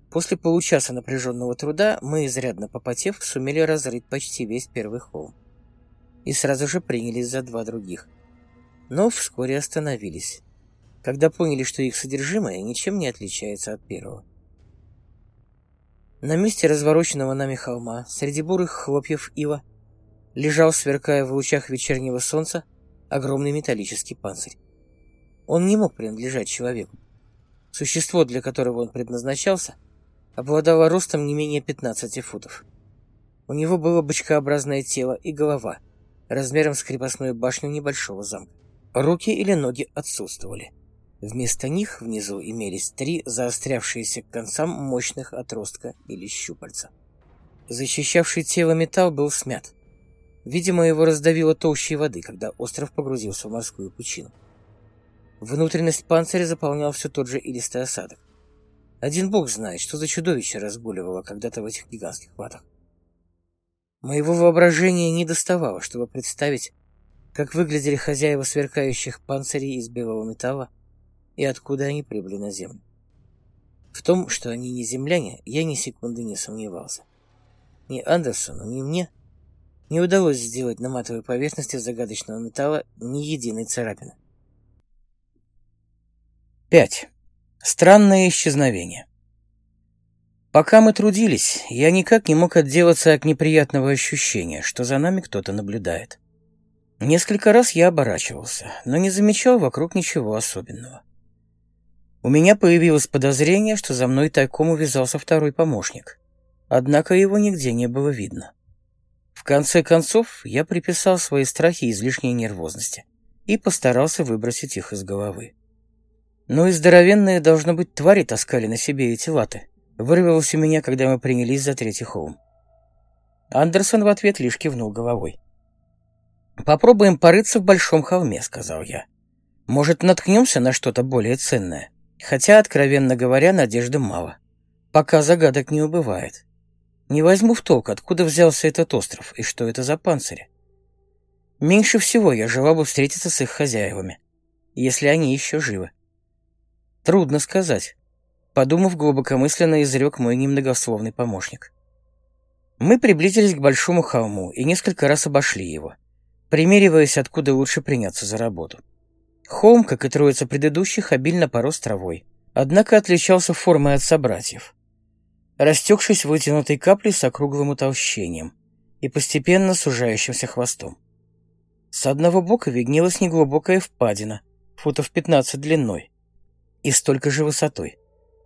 После получаса напряженного труда мы, изрядно попотев, сумели разрыть почти весь первый холм. И сразу же принялись за два других. Но вскоре остановились когда поняли, что их содержимое ничем не отличается от первого. На месте развороченного нами холма, среди бурых хлопьев ива, лежал, сверкая в лучах вечернего солнца, огромный металлический панцирь. Он не мог принадлежать человеку. Существо, для которого он предназначался, обладало ростом не менее 15 футов. У него было бочкообразное тело и голова, размером с крепостную башню небольшого замка. Руки или ноги отсутствовали. Вместо них внизу имелись три заострявшиеся к концам мощных отростка или щупальца. Защищавший тело металл был смят. Видимо, его раздавило толщей воды, когда остров погрузился в морскую пучину. Внутренность панциря заполнял все тот же илистый осадок. Один бог знает, что за чудовище разгуливало когда-то в этих гигантских ватах. Моего воображения не доставало, чтобы представить, как выглядели хозяева сверкающих панцирей из белого металла, и откуда они прибыли на Землю. В том, что они не земляне, я ни секунды не сомневался. Ни Андерсону, ни мне не удалось сделать на матовой поверхности загадочного металла ни единой царапины. 5. Странное исчезновение. Пока мы трудились, я никак не мог отделаться от неприятного ощущения, что за нами кто-то наблюдает. Несколько раз я оборачивался, но не замечал вокруг ничего особенного. У меня появилось подозрение, что за мной тайком увязался второй помощник. Однако его нигде не было видно. В конце концов, я приписал свои страхи излишней нервозности и постарался выбросить их из головы. Но и здоровенные, должно быть, твари таскали на себе эти латы. Вырвалось у меня, когда мы принялись за третий холм. Андерсон в ответ лишь кивнул головой. «Попробуем порыться в большом холме», — сказал я. «Может, наткнемся на что-то более ценное?» Хотя, откровенно говоря, надежды мало. Пока загадок не убывает. Не возьму в толк, откуда взялся этот остров и что это за панцири. Меньше всего я желал бы встретиться с их хозяевами, если они еще живы. Трудно сказать. Подумав, глубокомысленно изрек мой немногословный помощник. Мы приблизились к большому холму и несколько раз обошли его, примериваясь, откуда лучше приняться за работу. Холм, как и троица предыдущих, обильно порос травой, однако отличался формой от собратьев. Растекшись вытянутой каплей с округлым утолщением и постепенно сужающимся хвостом. С одного бока виднелась неглубокая впадина, футов 15 длиной, и столько же высотой.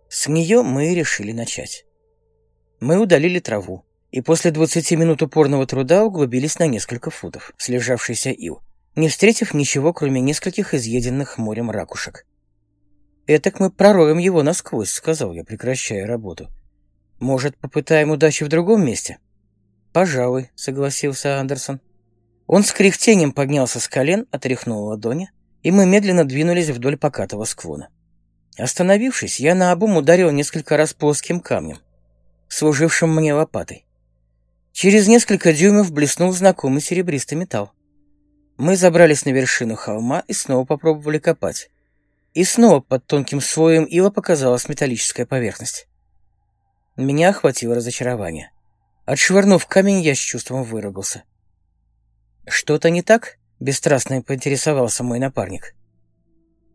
С нее мы и решили начать. Мы удалили траву, и после 20 минут упорного труда углубились на несколько футов в слежавшийся ил, не встретив ничего, кроме нескольких изъеденных морем ракушек. «Этак мы пророем его насквозь», — сказал я, прекращая работу. «Может, попытаем удачи в другом месте?» «Пожалуй», — согласился Андерсон. Он с кряхтением поднялся с колен, отряхнул ладони, и мы медленно двинулись вдоль покатого склона. Остановившись, я наобум ударил несколько раз плоским камнем, служившим мне лопатой. Через несколько дюймов блеснул знакомый серебристый металл. Мы забрались на вершину холма и снова попробовали копать. И снова под тонким слоем ила показалась металлическая поверхность. Меня охватило разочарование. Отшвырнув камень, я с чувством выругался. «Что-то не так?» — бесстрастно поинтересовался мой напарник.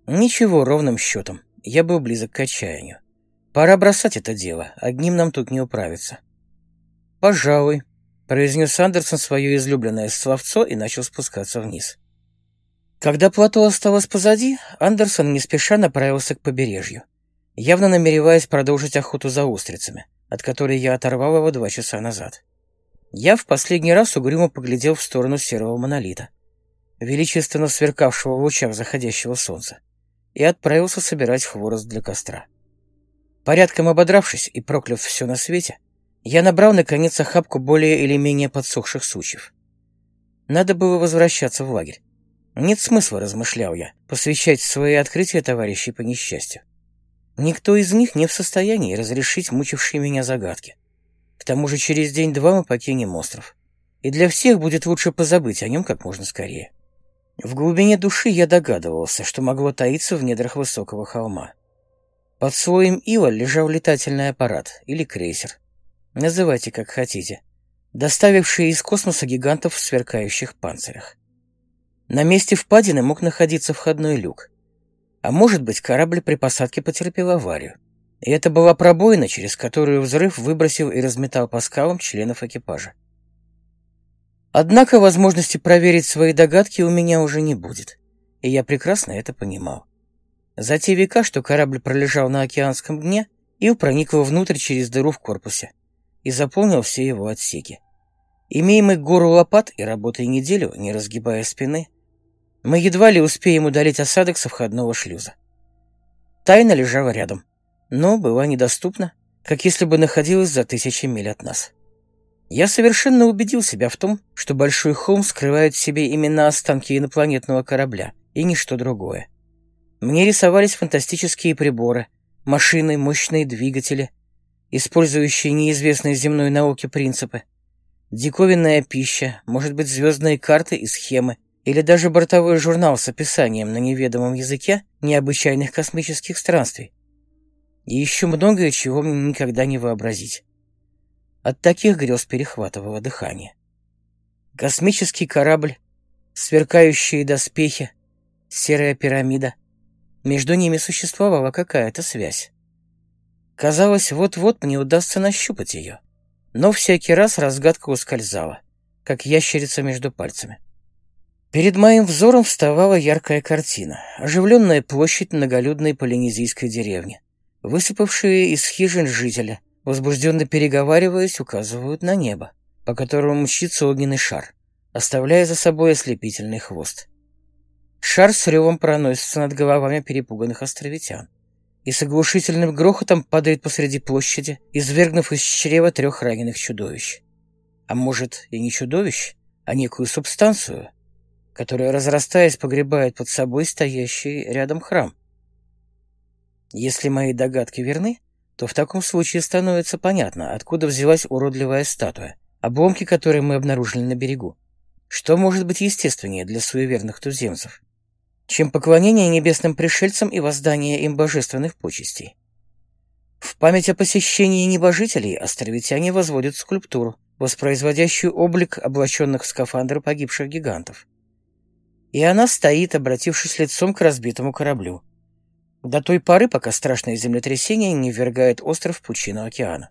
«Ничего, ровным счетом. Я был близок к отчаянию. Пора бросать это дело, одним нам тут не управиться». «Пожалуй», — произнес Андерсон свое излюбленное словцо и начал спускаться вниз. Когда плато осталось позади, Андерсон не спеша направился к побережью, явно намереваясь продолжить охоту за устрицами, от которой я оторвал его два часа назад. Я в последний раз угрюмо поглядел в сторону серого монолита, величественно сверкавшего в лучах заходящего солнца, и отправился собирать хворост для костра. Порядком ободравшись и прокляв все на свете, я набрал, наконец, охапку более или менее подсохших сучьев. Надо было возвращаться в лагерь. Нет смысла, размышлял я, посвящать свои открытия товарищей по несчастью. Никто из них не в состоянии разрешить мучившие меня загадки. К тому же через день-два мы покинем остров. И для всех будет лучше позабыть о нем как можно скорее. В глубине души я догадывался, что могло таиться в недрах высокого холма. Под слоем ила лежал летательный аппарат или крейсер. Называйте как хотите. Доставивший из космоса гигантов в сверкающих панцирях. На месте впадины мог находиться входной люк. А может быть, корабль при посадке потерпел аварию. И это была пробоина, через которую взрыв выбросил и разметал по скалам членов экипажа. Однако возможности проверить свои догадки у меня уже не будет, и я прекрасно это понимал. За те века, что корабль пролежал на океанском дне, Ил проник внутрь через дыру в корпусе и заполнил все его отсеки. Имея мы гору лопат и работая неделю, не разгибая спины, мы едва ли успеем удалить осадок со входного шлюза. Тайна лежала рядом, но была недоступна, как если бы находилась за тысячи миль от нас. Я совершенно убедил себя в том, что Большой холм скрывает в себе именно останки инопланетного корабля и ничто другое. Мне рисовались фантастические приборы, машины, мощные двигатели, использующие неизвестные земной науке принципы, диковинная пища, может быть, звездные карты и схемы, или даже бортовой журнал с описанием на неведомом языке необычайных космических странствий, и еще многое, чего мне никогда не вообразить. От таких грез перехватывало дыхание. Космический корабль, сверкающие доспехи, серая пирамида. Между ними существовала какая-то связь. Казалось, вот-вот мне удастся нащупать ее. Но всякий раз разгадка ускользала, как ящерица между пальцами. Перед моим взором вставала яркая картина. Оживленная площадь многолюдной полинезийской деревни. Высыпавшие из хижин жители, возбужденно переговариваясь, указывают на небо, по которому мчится огненный шар, оставляя за собой ослепительный хвост. Шар с ревом проносится над головами перепуганных островитян и с оглушительным грохотом падает посреди площади, извергнув из чрева трех раненых чудовищ. А может, и не чудовищ, а некую субстанцию, которая, разрастаясь, погребает под собой стоящий рядом храм. Если мои догадки верны, то в таком случае становится понятно, откуда взялась уродливая статуя, обломки которой мы обнаружили на берегу. Что может быть естественнее для суеверных туземцев, чем поклонение небесным пришельцам и воздание им божественных почестей? В память о посещении небожителей островитяне возводят скульптуру, воспроизводящую облик облаченных в скафандры погибших гигантов. И она стоит, обратившись лицом к разбитому кораблю. До той поры, пока страшное землетрясение не ввергает остров в пучину океана.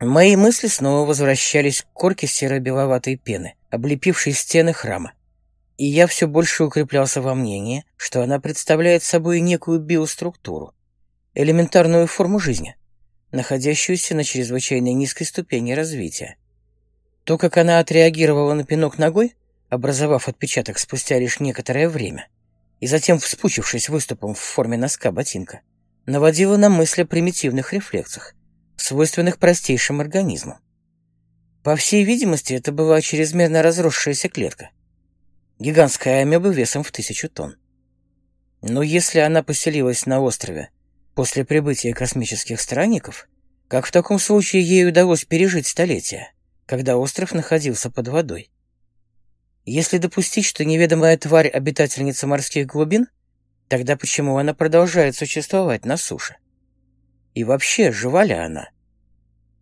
Мои мысли снова возвращались к корке серо-беловатой пены, облепившей стены храма. И я все больше укреплялся во мнении, что она представляет собой некую биоструктуру, элементарную форму жизни, находящуюся на чрезвычайно низкой ступени развития. То, как она отреагировала на пинок ногой, образовав отпечаток спустя лишь некоторое время, и затем вспучившись выступом в форме носка ботинка, наводило на мысли о примитивных рефлексах, свойственных простейшим организмам. По всей видимости, это была чрезмерно разросшаяся клетка. Гигантская амеба весом в тысячу тонн. Но если она поселилась на острове после прибытия космических странников, как в таком случае ей удалось пережить столетия, когда остров находился под водой? Если допустить, что неведомая тварь — обитательница морских глубин, тогда почему она продолжает существовать на суше? И вообще, жива ли она?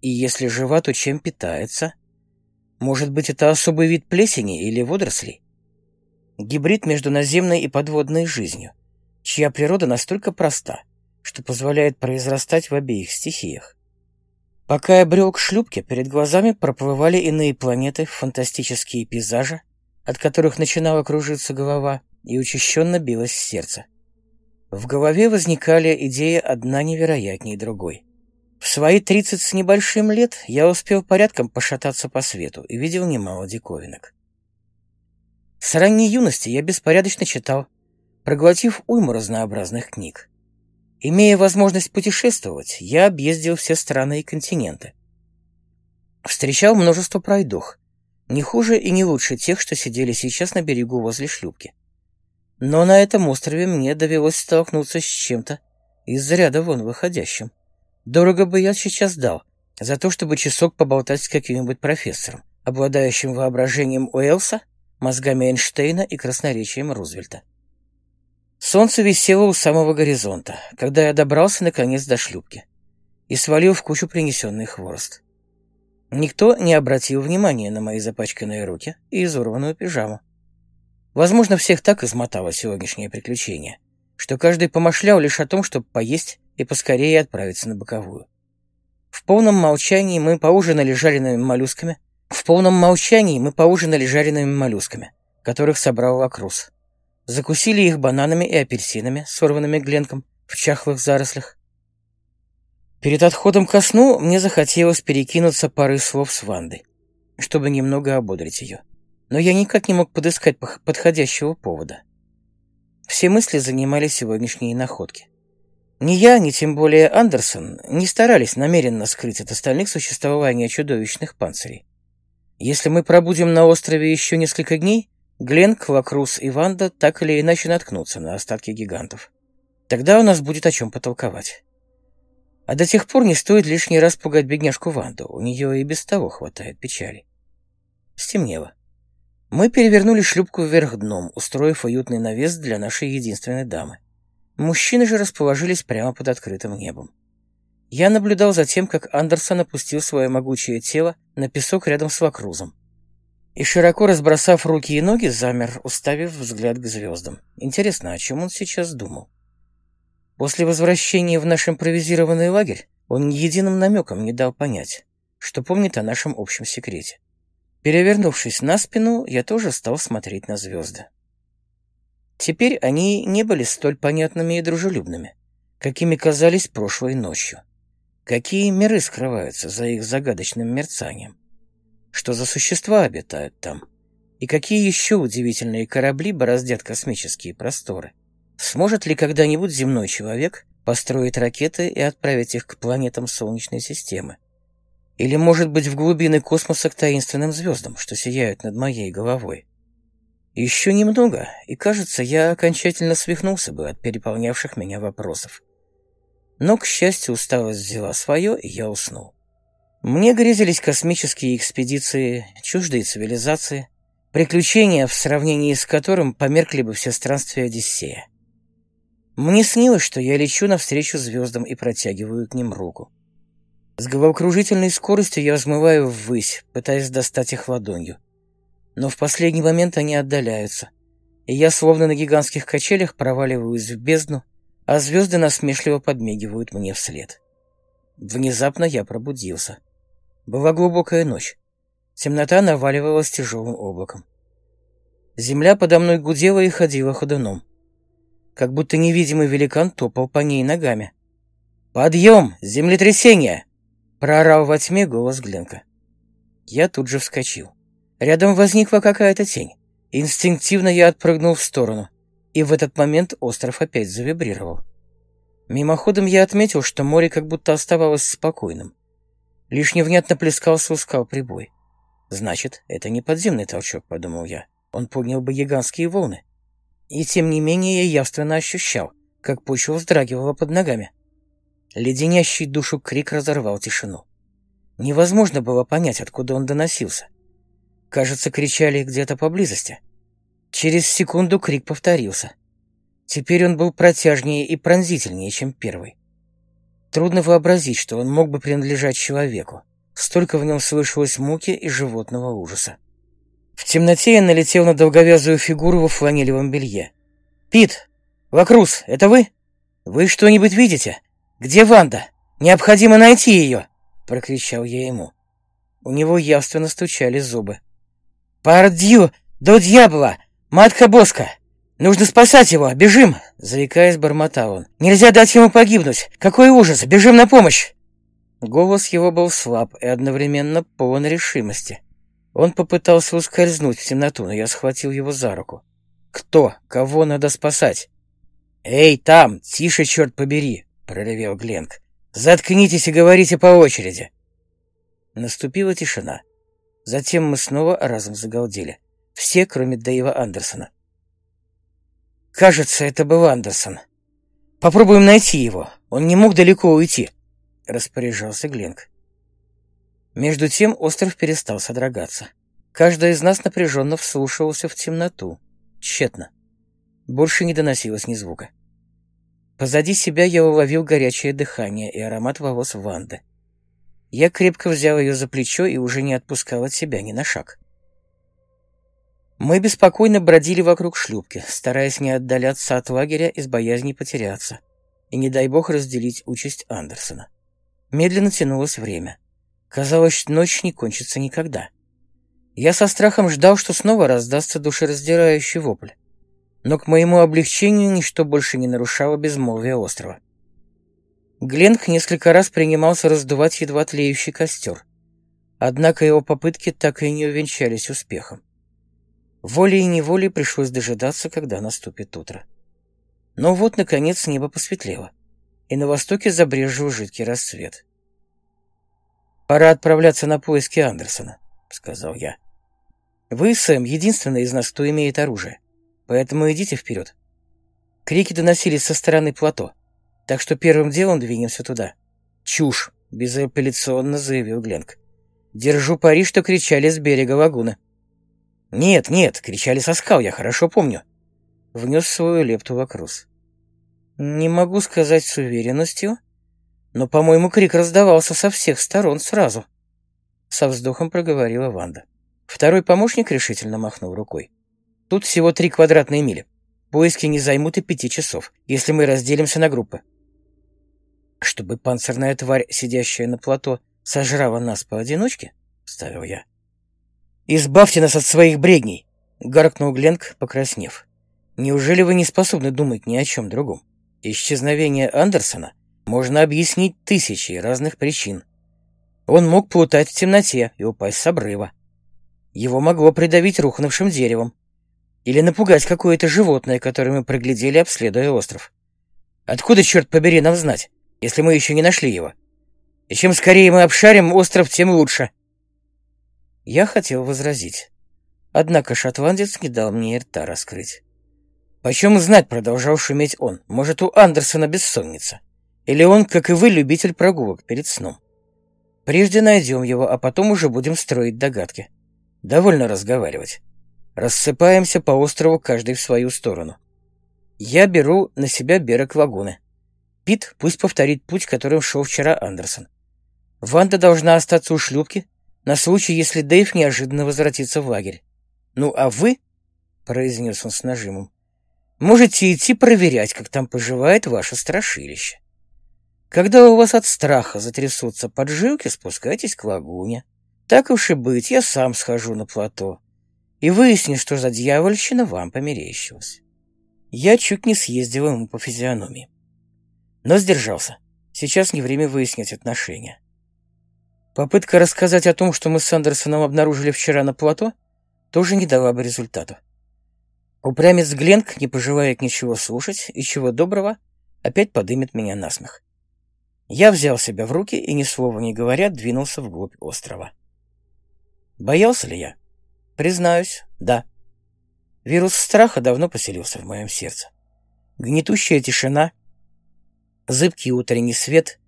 И если жива, то чем питается? Может быть, это особый вид плесени или водорослей? Гибрид между наземной и подводной жизнью, чья природа настолько проста, что позволяет произрастать в обеих стихиях. Пока я брел к шлюпке, перед глазами проплывали иные планеты, фантастические пейзажи, от которых начинала кружиться голова, и учащенно билось сердце. В голове возникали идеи одна невероятнее другой. В свои тридцать с небольшим лет я успел порядком пошататься по свету и видел немало диковинок. С ранней юности я беспорядочно читал, проглотив уйму разнообразных книг. Имея возможность путешествовать, я объездил все страны и континенты. Встречал множество пройдох, не хуже и не лучше тех, что сидели сейчас на берегу возле шлюпки. Но на этом острове мне довелось столкнуться с чем-то из ряда вон выходящим. Дорого бы я сейчас дал за то, чтобы часок поболтать с каким-нибудь профессором, обладающим воображением Уэллса, мозгами Эйнштейна и красноречием Рузвельта. Солнце висело у самого горизонта, когда я добрался наконец до шлюпки и свалил в кучу принесенный хворост. Никто не обратил внимания на мои запачканные руки и изорванную пижаму. Возможно, всех так измотало сегодняшнее приключение, что каждый помышлял лишь о том, чтобы поесть и поскорее отправиться на боковую. В полном молчании мы поужинали жареными моллюсками. В полном молчании мы поужинали жареными моллюсками, которых собрал Лакрус. Закусили их бананами и апельсинами, сорванными Гленком в чахлых зарослях. Перед отходом ко сну мне захотелось перекинуться парой слов с Вандой, чтобы немного ободрить ее но я никак не мог подыскать подходящего повода. Все мысли занимали сегодняшние находки. Ни я, ни тем более Андерсон не старались намеренно скрыть от остальных существование чудовищных панцирей. Если мы пробудем на острове еще несколько дней, Гленк, Лакрус и Ванда так или иначе наткнутся на остатки гигантов. Тогда у нас будет о чем потолковать. А до тех пор не стоит лишний раз пугать бедняжку Ванду, у нее и без того хватает печали. Стемнело. Мы перевернули шлюпку вверх дном, устроив уютный навес для нашей единственной дамы. Мужчины же расположились прямо под открытым небом. Я наблюдал за тем, как Андерсон опустил свое могучее тело на песок рядом с Вакрузом. И широко разбросав руки и ноги, замер, уставив взгляд к звездам. Интересно, о чем он сейчас думал? После возвращения в наш импровизированный лагерь он ни единым намеком не дал понять, что помнит о нашем общем секрете. Перевернувшись на спину, я тоже стал смотреть на звезды. Теперь они не были столь понятными и дружелюбными, какими казались прошлой ночью. Какие миры скрываются за их загадочным мерцанием? Что за существа обитают там? И какие еще удивительные корабли бороздят космические просторы? Сможет ли когда-нибудь земной человек построить ракеты и отправить их к планетам Солнечной системы? Или, может быть, в глубины космоса к таинственным звездам, что сияют над моей головой. Еще немного, и, кажется, я окончательно свихнулся бы от переполнявших меня вопросов. Но, к счастью, усталость взяла свое, и я уснул. Мне грезились космические экспедиции, чуждые цивилизации, приключения, в сравнении с которым померкли бы все странствия Одиссея. Мне снилось, что я лечу навстречу звездам и протягиваю к ним руку. С головокружительной скоростью я взмываю ввысь, пытаясь достать их ладонью. Но в последний момент они отдаляются, и я, словно на гигантских качелях, проваливаюсь в бездну, а звезды насмешливо подмигивают мне вслед. Внезапно я пробудился. Была глубокая ночь. Темнота наваливалась тяжелым облаком. Земля подо мной гудела и ходила ходуном. Как будто невидимый великан топал по ней ногами. «Подъем! Землетрясение!» — проорал во тьме голос Гленка. Я тут же вскочил. Рядом возникла какая-то тень. Инстинктивно я отпрыгнул в сторону, и в этот момент остров опять завибрировал. Мимоходом я отметил, что море как будто оставалось спокойным. Лишь невнятно плескался у скал прибой. «Значит, это не подземный толчок», — подумал я. Он поднял бы гигантские волны. И тем не менее я явственно ощущал, как почва вздрагивала под ногами. Леденящий душу крик разорвал тишину. Невозможно было понять, откуда он доносился. Кажется, кричали где-то поблизости. Через секунду крик повторился. Теперь он был протяжнее и пронзительнее, чем первый. Трудно вообразить, что он мог бы принадлежать человеку. Столько в нем слышалось муки и животного ужаса. В темноте я налетел на долговязую фигуру во фланелевом белье. «Пит! Вакрус, это вы? Вы что-нибудь видите? Где Ванда? Необходимо найти ее!» — прокричал я ему. У него явственно стучали зубы. «Пардью! До дьявола! Матка Боска! Нужно спасать его! Бежим!» Заикаясь, бормотал он. «Нельзя дать ему погибнуть! Какой ужас! Бежим на помощь!» Голос его был слаб и одновременно полон решимости. Он попытался ускользнуть в темноту, но я схватил его за руку. «Кто? Кого надо спасать?» «Эй, там! Тише, черт побери!» — проревел Гленк. «Заткнитесь и говорите по очереди!» Наступила тишина. Затем мы снова разом загалдели. Все, кроме Дэйва Андерсона. «Кажется, это был Андерсон. Попробуем найти его. Он не мог далеко уйти», — распоряжался Гленк. Между тем остров перестал содрогаться. Каждый из нас напряженно вслушивался в темноту. Тщетно. Больше не доносилось ни звука. Позади себя я уловил горячее дыхание и аромат волос Ванды. Я крепко взял ее за плечо и уже не отпускал от себя ни на шаг. Мы беспокойно бродили вокруг шлюпки, стараясь не отдаляться от лагеря из боязни потеряться и, не дай бог, разделить участь Андерсона. Медленно тянулось время. Казалось, ночь не кончится никогда. Я со страхом ждал, что снова раздастся душераздирающий вопль. Но к моему облегчению ничто больше не нарушало безмолвие острова. Гленк несколько раз принимался раздувать едва тлеющий костер. Однако его попытки так и не увенчались успехом. Волей и неволей пришлось дожидаться, когда наступит утро. Но вот, наконец, небо посветлело, и на востоке забрежил жидкий рассвет. «Пора отправляться на поиски Андерсона», — сказал я. «Вы, Сэм, единственный из нас, кто имеет оружие, поэтому идите вперед». Крики доносились со стороны плато так что первым делом двинемся туда. Чушь, безапелляционно заявил Гленк. Держу пари, что кричали с берега лагуны. Нет, нет, кричали со скал, я хорошо помню. Внес свою лепту Вакрус. Не могу сказать с уверенностью, но, по-моему, крик раздавался со всех сторон сразу. Со вздохом проговорила Ванда. Второй помощник решительно махнул рукой. Тут всего три квадратные мили. Поиски не займут и пяти часов, если мы разделимся на группы. «Чтобы панцирная тварь, сидящая на плато, сожрала нас поодиночке?» — вставил я. «Избавьте нас от своих бредней!» — гаркнул Гленк, покраснев. «Неужели вы не способны думать ни о чем другом? Исчезновение Андерсона можно объяснить тысячей разных причин. Он мог плутать в темноте и упасть с обрыва. Его могло придавить рухнувшим деревом. Или напугать какое-то животное, которое мы проглядели, обследуя остров. Откуда, черт побери, нам знать? если мы еще не нашли его. И чем скорее мы обшарим остров, тем лучше. Я хотел возразить. Однако шотландец не дал мне рта раскрыть. «Почем знать?» — продолжал шуметь он. «Может, у Андерсона бессонница? Или он, как и вы, любитель прогулок перед сном? Прежде найдем его, а потом уже будем строить догадки. Довольно разговаривать. Рассыпаемся по острову каждый в свою сторону. Я беру на себя берег лагуны. Пит пусть повторит путь, которым шел вчера Андерсон. Ванда должна остаться у шлюпки на случай, если Дэйв неожиданно возвратится в лагерь. Ну, а вы, — произнес он с нажимом, — можете идти проверять, как там поживает ваше страшилище. Когда у вас от страха затрясутся поджилки, спускайтесь к лагуне. Так уж и быть, я сам схожу на плато и выясню, что за дьявольщина вам померещилась. Я чуть не съездил ему по физиономии. Но сдержался. Сейчас не время выяснять отношения. Попытка рассказать о том, что мы с Андерсоном обнаружили вчера на плато, тоже не дала бы результата. Упрямец Гленк не пожелает ничего слушать, и чего доброго, опять подымет меня на смех. Я взял себя в руки и, ни слова не говоря, двинулся вглубь острова. Боялся ли я? Признаюсь, да. Вирус страха давно поселился в моем сердце. Гнетущая тишина, зыбкий утренний свет,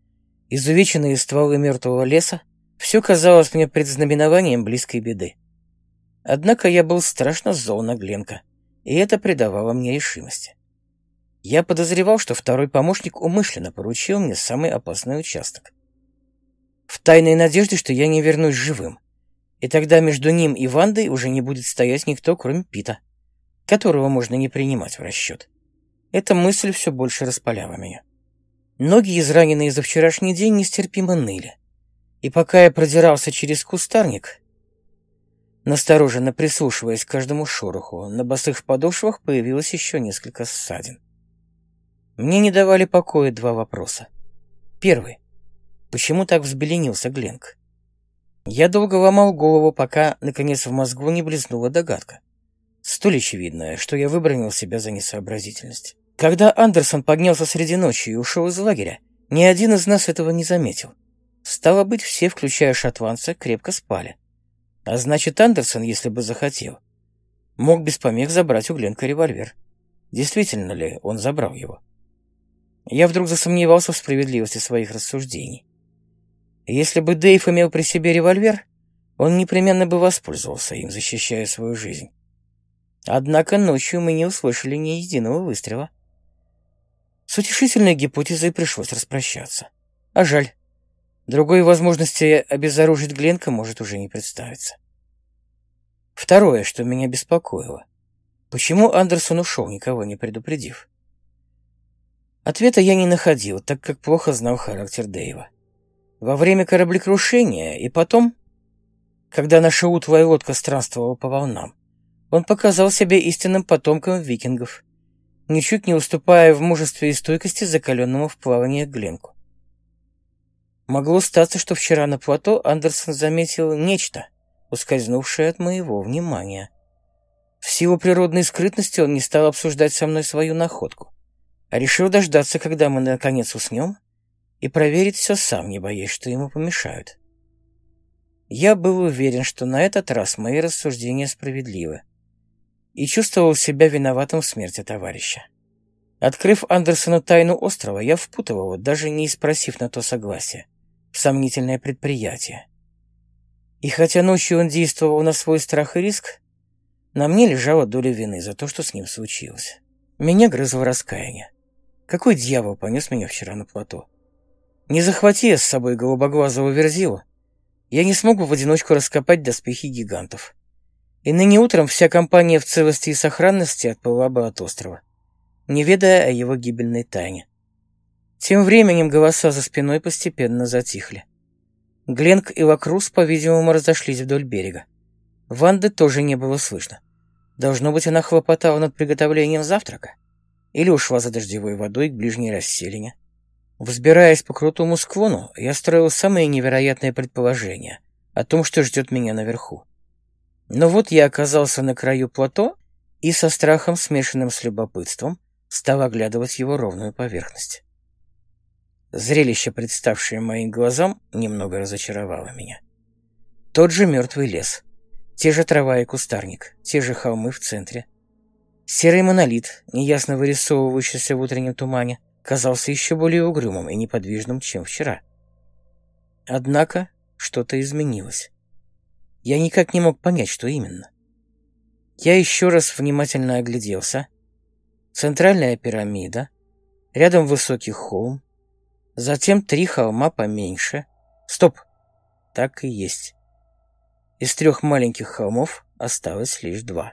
изувеченные стволы мертвого леса — все казалось мне предзнаменованием близкой беды. Однако я был страшно зол на Гленка, и это придавало мне решимости. Я подозревал, что второй помощник умышленно поручил мне самый опасный участок. В тайной надежде, что я не вернусь живым. И тогда между ним и Вандой уже не будет стоять никто, кроме Пита, которого можно не принимать в расчет. Эта мысль все больше распаляла меня. Ноги, израненные за вчерашний день, нестерпимо ныли. И пока я продирался через кустарник, настороженно прислушиваясь к каждому шороху, на босых подошвах появилось еще несколько ссадин. Мне не давали покоя два вопроса. Первый. Почему так взбеленился Гленк? Я долго ломал голову, пока, наконец, в мозгу не блеснула догадка. Столь очевидная, что я выбронил себя за несообразительность. Когда Андерсон поднялся среди ночи и ушел из лагеря, ни один из нас этого не заметил. Стало быть, все, включая шотландца, крепко спали. А значит, Андерсон, если бы захотел, мог без помех забрать у Гленка револьвер. Действительно ли он забрал его? Я вдруг засомневался в справедливости своих рассуждений. Если бы Дэйв имел при себе револьвер, он непременно бы воспользовался им, защищая свою жизнь. Однако ночью мы не услышали ни единого выстрела. С утешительной гипотезой пришлось распрощаться. А жаль. Другой возможности обезоружить Гленка может уже не представиться. Второе, что меня беспокоило. Почему Андерсон ушел, никого не предупредив? Ответа я не находил, так как плохо знал характер Дэйва. Во время кораблекрушения и потом, когда наша утвая лодка странствовала по волнам, он показал себя истинным потомком викингов, ничуть не уступая в мужестве и стойкости закаленному в плавании Гленку. Могло статься, что вчера на плато Андерсон заметил нечто, ускользнувшее от моего внимания. В силу природной скрытности он не стал обсуждать со мной свою находку решил дождаться, когда мы наконец уснем, и проверить все сам, не боясь, что ему помешают. Я был уверен, что на этот раз мои рассуждения справедливы, и чувствовал себя виноватым в смерти товарища. Открыв Андерсону тайну острова, я его, даже не спросив на то согласия, в сомнительное предприятие. И хотя ночью он действовал на свой страх и риск, на мне лежала доля вины за то, что с ним случилось. Меня грызло раскаяние. Какой дьявол понес меня вчера на плато? Не захвати я с собой голубоглазого верзила, я не смогу в одиночку раскопать доспехи гигантов. И ныне утром вся компания в целости и сохранности отплыла бы от острова, не ведая о его гибельной тайне. Тем временем голоса за спиной постепенно затихли. Гленк и Лакрус, по-видимому, разошлись вдоль берега. Ванды тоже не было слышно. Должно быть, она хлопотала над приготовлением завтрака или ушла за дождевой водой к ближней расселине. Взбираясь по крутому склону, я строил самые невероятные предположения о том, что ждет меня наверху. Но вот я оказался на краю плато и со страхом, смешанным с любопытством, стал оглядывать его ровную поверхность. Зрелище, представшее моим глазам, немного разочаровало меня. Тот же мертвый лес, те же трава и кустарник, те же холмы в центре, Серый монолит, неясно вырисовывающийся в утреннем тумане, казался еще более угрюмым и неподвижным, чем вчера. Однако что-то изменилось. Я никак не мог понять, что именно. Я еще раз внимательно огляделся. Центральная пирамида, рядом высокий холм, затем три холма поменьше, Стоп! Так и есть. Из трех маленьких холмов осталось лишь два.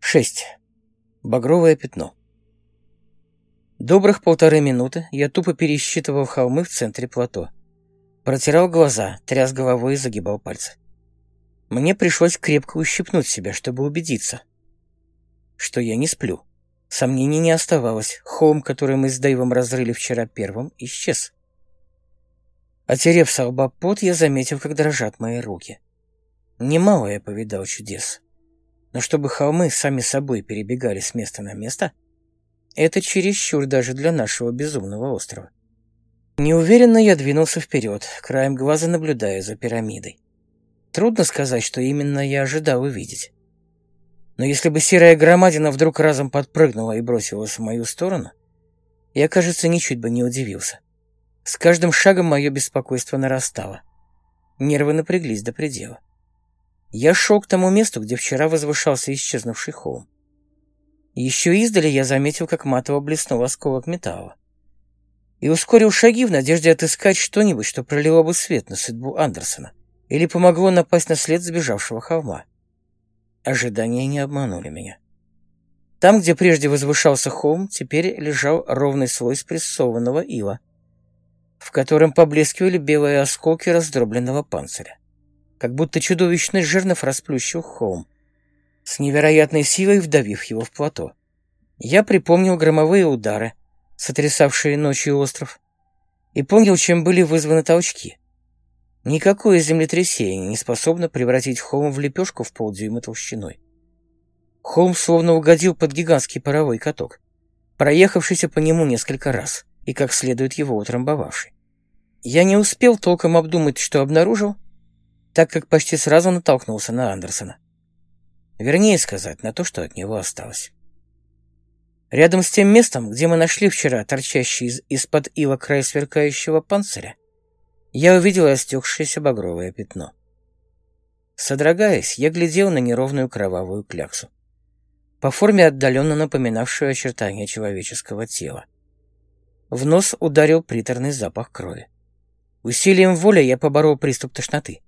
6. Багровое пятно. Добрых полторы минуты я тупо пересчитывал холмы в центре плато. Протирал глаза, тряс головой и загибал пальцы. Мне пришлось крепко ущипнуть себя, чтобы убедиться, что я не сплю. Сомнений не оставалось. Холм, который мы с Дэйвом разрыли вчера первым, исчез. Отерев со лба пот, я заметил, как дрожат мои руки. Немало я повидал чудес. Но чтобы холмы сами собой перебегали с места на место, это чересчур даже для нашего безумного острова. Неуверенно я двинулся вперед, краем глаза наблюдая за пирамидой. Трудно сказать, что именно я ожидал увидеть. Но если бы серая громадина вдруг разом подпрыгнула и бросилась в мою сторону, я, кажется, ничуть бы не удивился. С каждым шагом мое беспокойство нарастало. Нервы напряглись до предела. Я шел к тому месту, где вчера возвышался исчезнувший холм. Еще издали я заметил, как матово блеснул осколок металла. И ускорил шаги в надежде отыскать что-нибудь, что пролило бы свет на судьбу Андерсона или помогло напасть на след сбежавшего холма. Ожидания не обманули меня. Там, где прежде возвышался холм, теперь лежал ровный слой спрессованного ила, в котором поблескивали белые осколки раздробленного панциря. Как будто чудовищный жернов расплющил холм, с невероятной силой вдавив его в плато. Я припомнил громовые удары, сотрясавшие ночью остров, и понял, чем были вызваны толчки. Никакое землетрясение не способно превратить холм в лепешку в полдюйма толщиной. Холм словно угодил под гигантский паровой каток, проехавшийся по нему несколько раз и как следует его утрамбовавший. Я не успел толком обдумать, что обнаружил, так как почти сразу натолкнулся на Андерсона. Вернее сказать, на то, что от него осталось. Рядом с тем местом, где мы нашли вчера торчащий из- из-под ила край сверкающего панциря, я увидел остекшееся багровое пятно. Содрогаясь, я глядел на неровную кровавую кляксу, по форме отдаленно напоминавшую очертания человеческого тела. В нос ударил приторный запах крови. Усилием воли я поборол приступ тошноты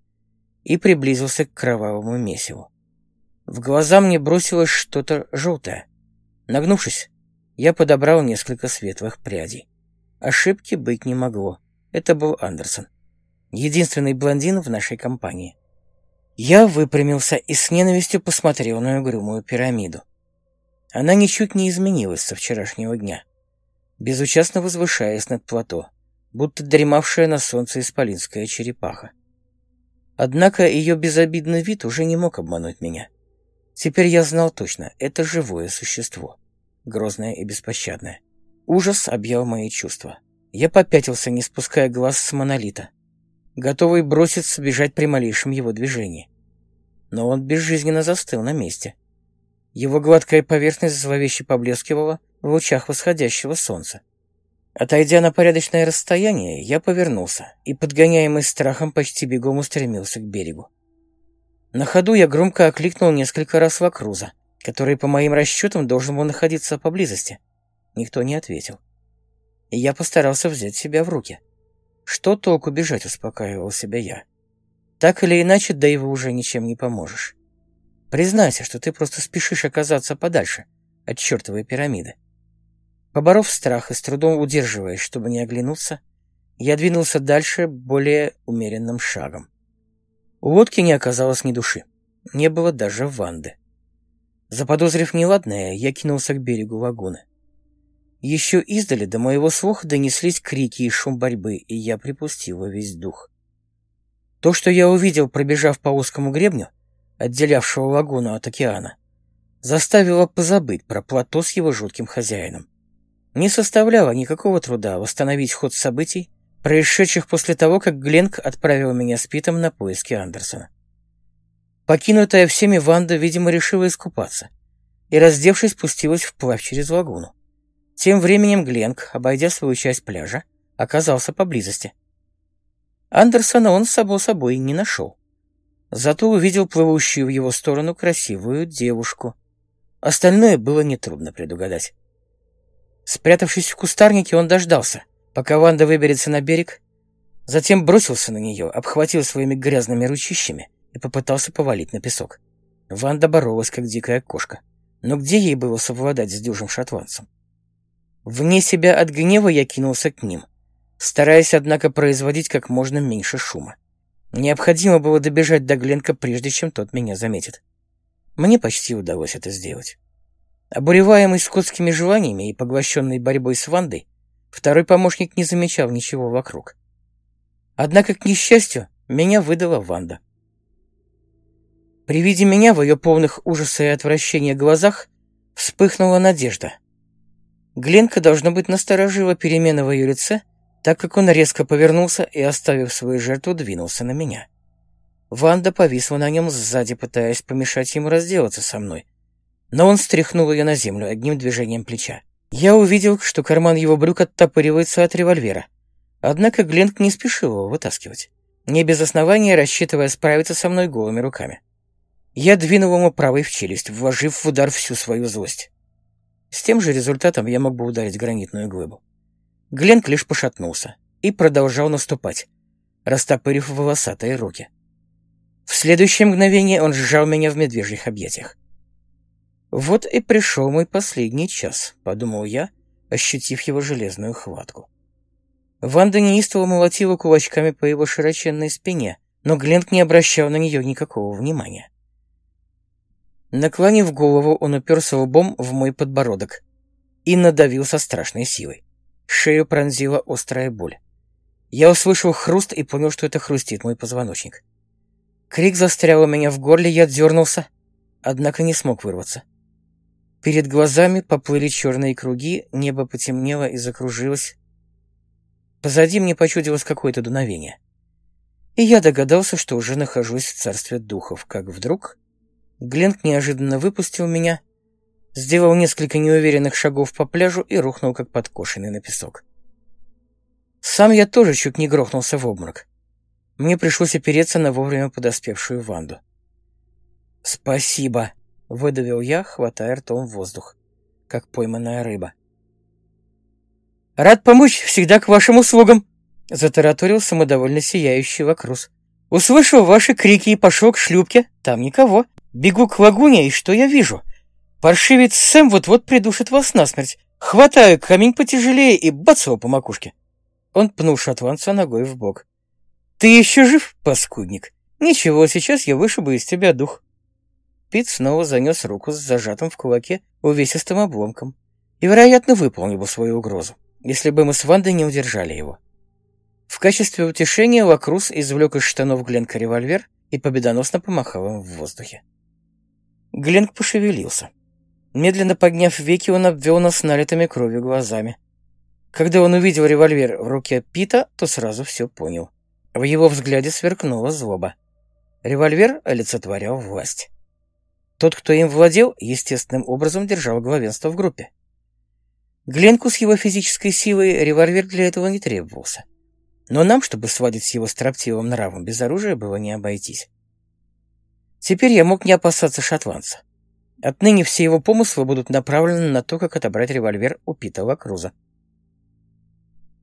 и приблизился к кровавому месиву. В глаза мне бросилось что-то желтое. Нагнувшись, я подобрал несколько светлых прядей. Ошибки быть не могло. Это был Андерсон. Единственный блондин в нашей компании. Я выпрямился и с ненавистью посмотрел на угрюмую пирамиду. Она ничуть не изменилась со вчерашнего дня, безучастно возвышаясь над плато, будто дремавшая на солнце исполинская черепаха. Однако ее безобидный вид уже не мог обмануть меня. Теперь я знал точно, это живое существо, грозное и беспощадное. Ужас объял мои чувства. Я попятился, не спуская глаз с монолита, готовый броситься бежать при малейшем его движении. Но он безжизненно застыл на месте. Его гладкая поверхность зловеще поблескивала в лучах восходящего солнца. Отойдя на порядочное расстояние, я повернулся и, подгоняемый страхом, почти бегом устремился к берегу. На ходу я громко окликнул несколько раз Вакруза, который, по моим расчетам, должен был находиться поблизости. Никто не ответил и я постарался взять себя в руки. Что толку бежать, успокаивал себя я. Так или иначе, да его уже ничем не поможешь. Признайся, что ты просто спешишь оказаться подальше от чертовой пирамиды. Поборов страх и с трудом удерживаясь, чтобы не оглянуться, я двинулся дальше более умеренным шагом. У лодки не оказалось ни души. Не было даже ванды. Заподозрив неладное, я кинулся к берегу лагуны. Еще издали до моего слуха донеслись крики и шум борьбы, и я припустил во весь дух. То, что я увидел, пробежав по узкому гребню, отделявшего лагуну от океана, заставило позабыть про плато с его жутким хозяином. Не составляло никакого труда восстановить ход событий, происшедших после того, как Гленк отправил меня с Питом на поиски Андерсона. Покинутая всеми Ванда, видимо, решила искупаться и, раздевшись, спустилась вплавь через лагуну. Тем временем Гленк, обойдя свою часть пляжа, оказался поблизости. Андерсона он, само собой, не нашел. Зато увидел плывущую в его сторону красивую девушку. Остальное было нетрудно предугадать. Спрятавшись в кустарнике, он дождался, пока Ванда выберется на берег, затем бросился на нее, обхватил своими грязными ручищами и попытался повалить на песок. Ванда боролась, как дикая кошка. Но где ей было совладать с дюжим шотландцем? Вне себя от гнева я кинулся к ним, стараясь, однако, производить как можно меньше шума. Необходимо было добежать до Гленка, прежде чем тот меня заметит. Мне почти удалось это сделать. Обуреваемый скотскими желаниями и поглощенный борьбой с Вандой, второй помощник не замечал ничего вокруг. Однако, к несчастью, меня выдала Ванда. При виде меня в ее полных ужаса и отвращения глазах вспыхнула надежда. Гленка, должно быть, насторожила перемены в ее лице, так как он резко повернулся и, оставив свою жертву, двинулся на меня. Ванда повисла на нем сзади, пытаясь помешать ему разделаться со мной, но он стряхнул ее на землю одним движением плеча. Я увидел, что карман его брюк оттопыривается от револьвера. Однако Гленк не спешил его вытаскивать, не без основания рассчитывая справиться со мной голыми руками. Я двинул ему правой в челюсть, вложив в удар всю свою злость. С тем же результатом я мог бы ударить гранитную глыбу. Гленк лишь пошатнулся и продолжал наступать, растопырив волосатые руки. В следующее мгновение он сжал меня в медвежьих объятиях. «Вот и пришел мой последний час», — подумал я, ощутив его железную хватку. Ванда неистово молотила кулачками по его широченной спине, но Гленк не обращал на нее никакого внимания. Наклонив голову, он уперся лбом в мой подбородок и надавил со страшной силой. Шею пронзила острая боль. Я услышал хруст и понял, что это хрустит мой позвоночник. Крик застрял у меня в горле, я дернулся, однако не смог вырваться. Перед глазами поплыли черные круги, небо потемнело и закружилось. Позади мне почудилось какое-то дуновение. И я догадался, что уже нахожусь в царстве духов, как вдруг Гленк неожиданно выпустил меня, сделал несколько неуверенных шагов по пляжу и рухнул, как подкошенный на песок. Сам я тоже чуть не грохнулся в обморок. Мне пришлось опереться на вовремя подоспевшую Ванду. «Спасибо», Выдавил я, хватая ртом воздух, как пойманная рыба. «Рад помочь, всегда к вашим услугам!» Затараторил самодовольно сияющий Вакрус. «Услышал ваши крики и пошел к шлюпке. Там никого. Бегу к лагуне, и что я вижу? Паршивец Сэм вот-вот придушит вас насмерть. Хватаю камень потяжелее и бац его по макушке». Он пнул шотландца ногой в бок. «Ты еще жив, паскудник? Ничего, сейчас я вышибу из тебя дух». Пит снова занес руку с зажатым в кулаке увесистым обломком и, вероятно, выполнил бы свою угрозу, если бы мы с Вандой не удержали его. В качестве утешения Лакрус извлек из штанов Гленка револьвер и победоносно помахал им в воздухе. Гленк пошевелился. Медленно подняв веки, он обвел нас налитыми кровью глазами. Когда он увидел револьвер в руке Пита, то сразу все понял. В его взгляде сверкнула злоба. Револьвер олицетворял власть. Тот, кто им владел, естественным образом держал главенство в группе. Гленку с его физической силой револьвер для этого не требовался. Но нам, чтобы сводить с его строптивым нравом без оружия, было не обойтись. Теперь я мог не опасаться шотландца. Отныне все его помыслы будут направлены на то, как отобрать револьвер у Питова Круза.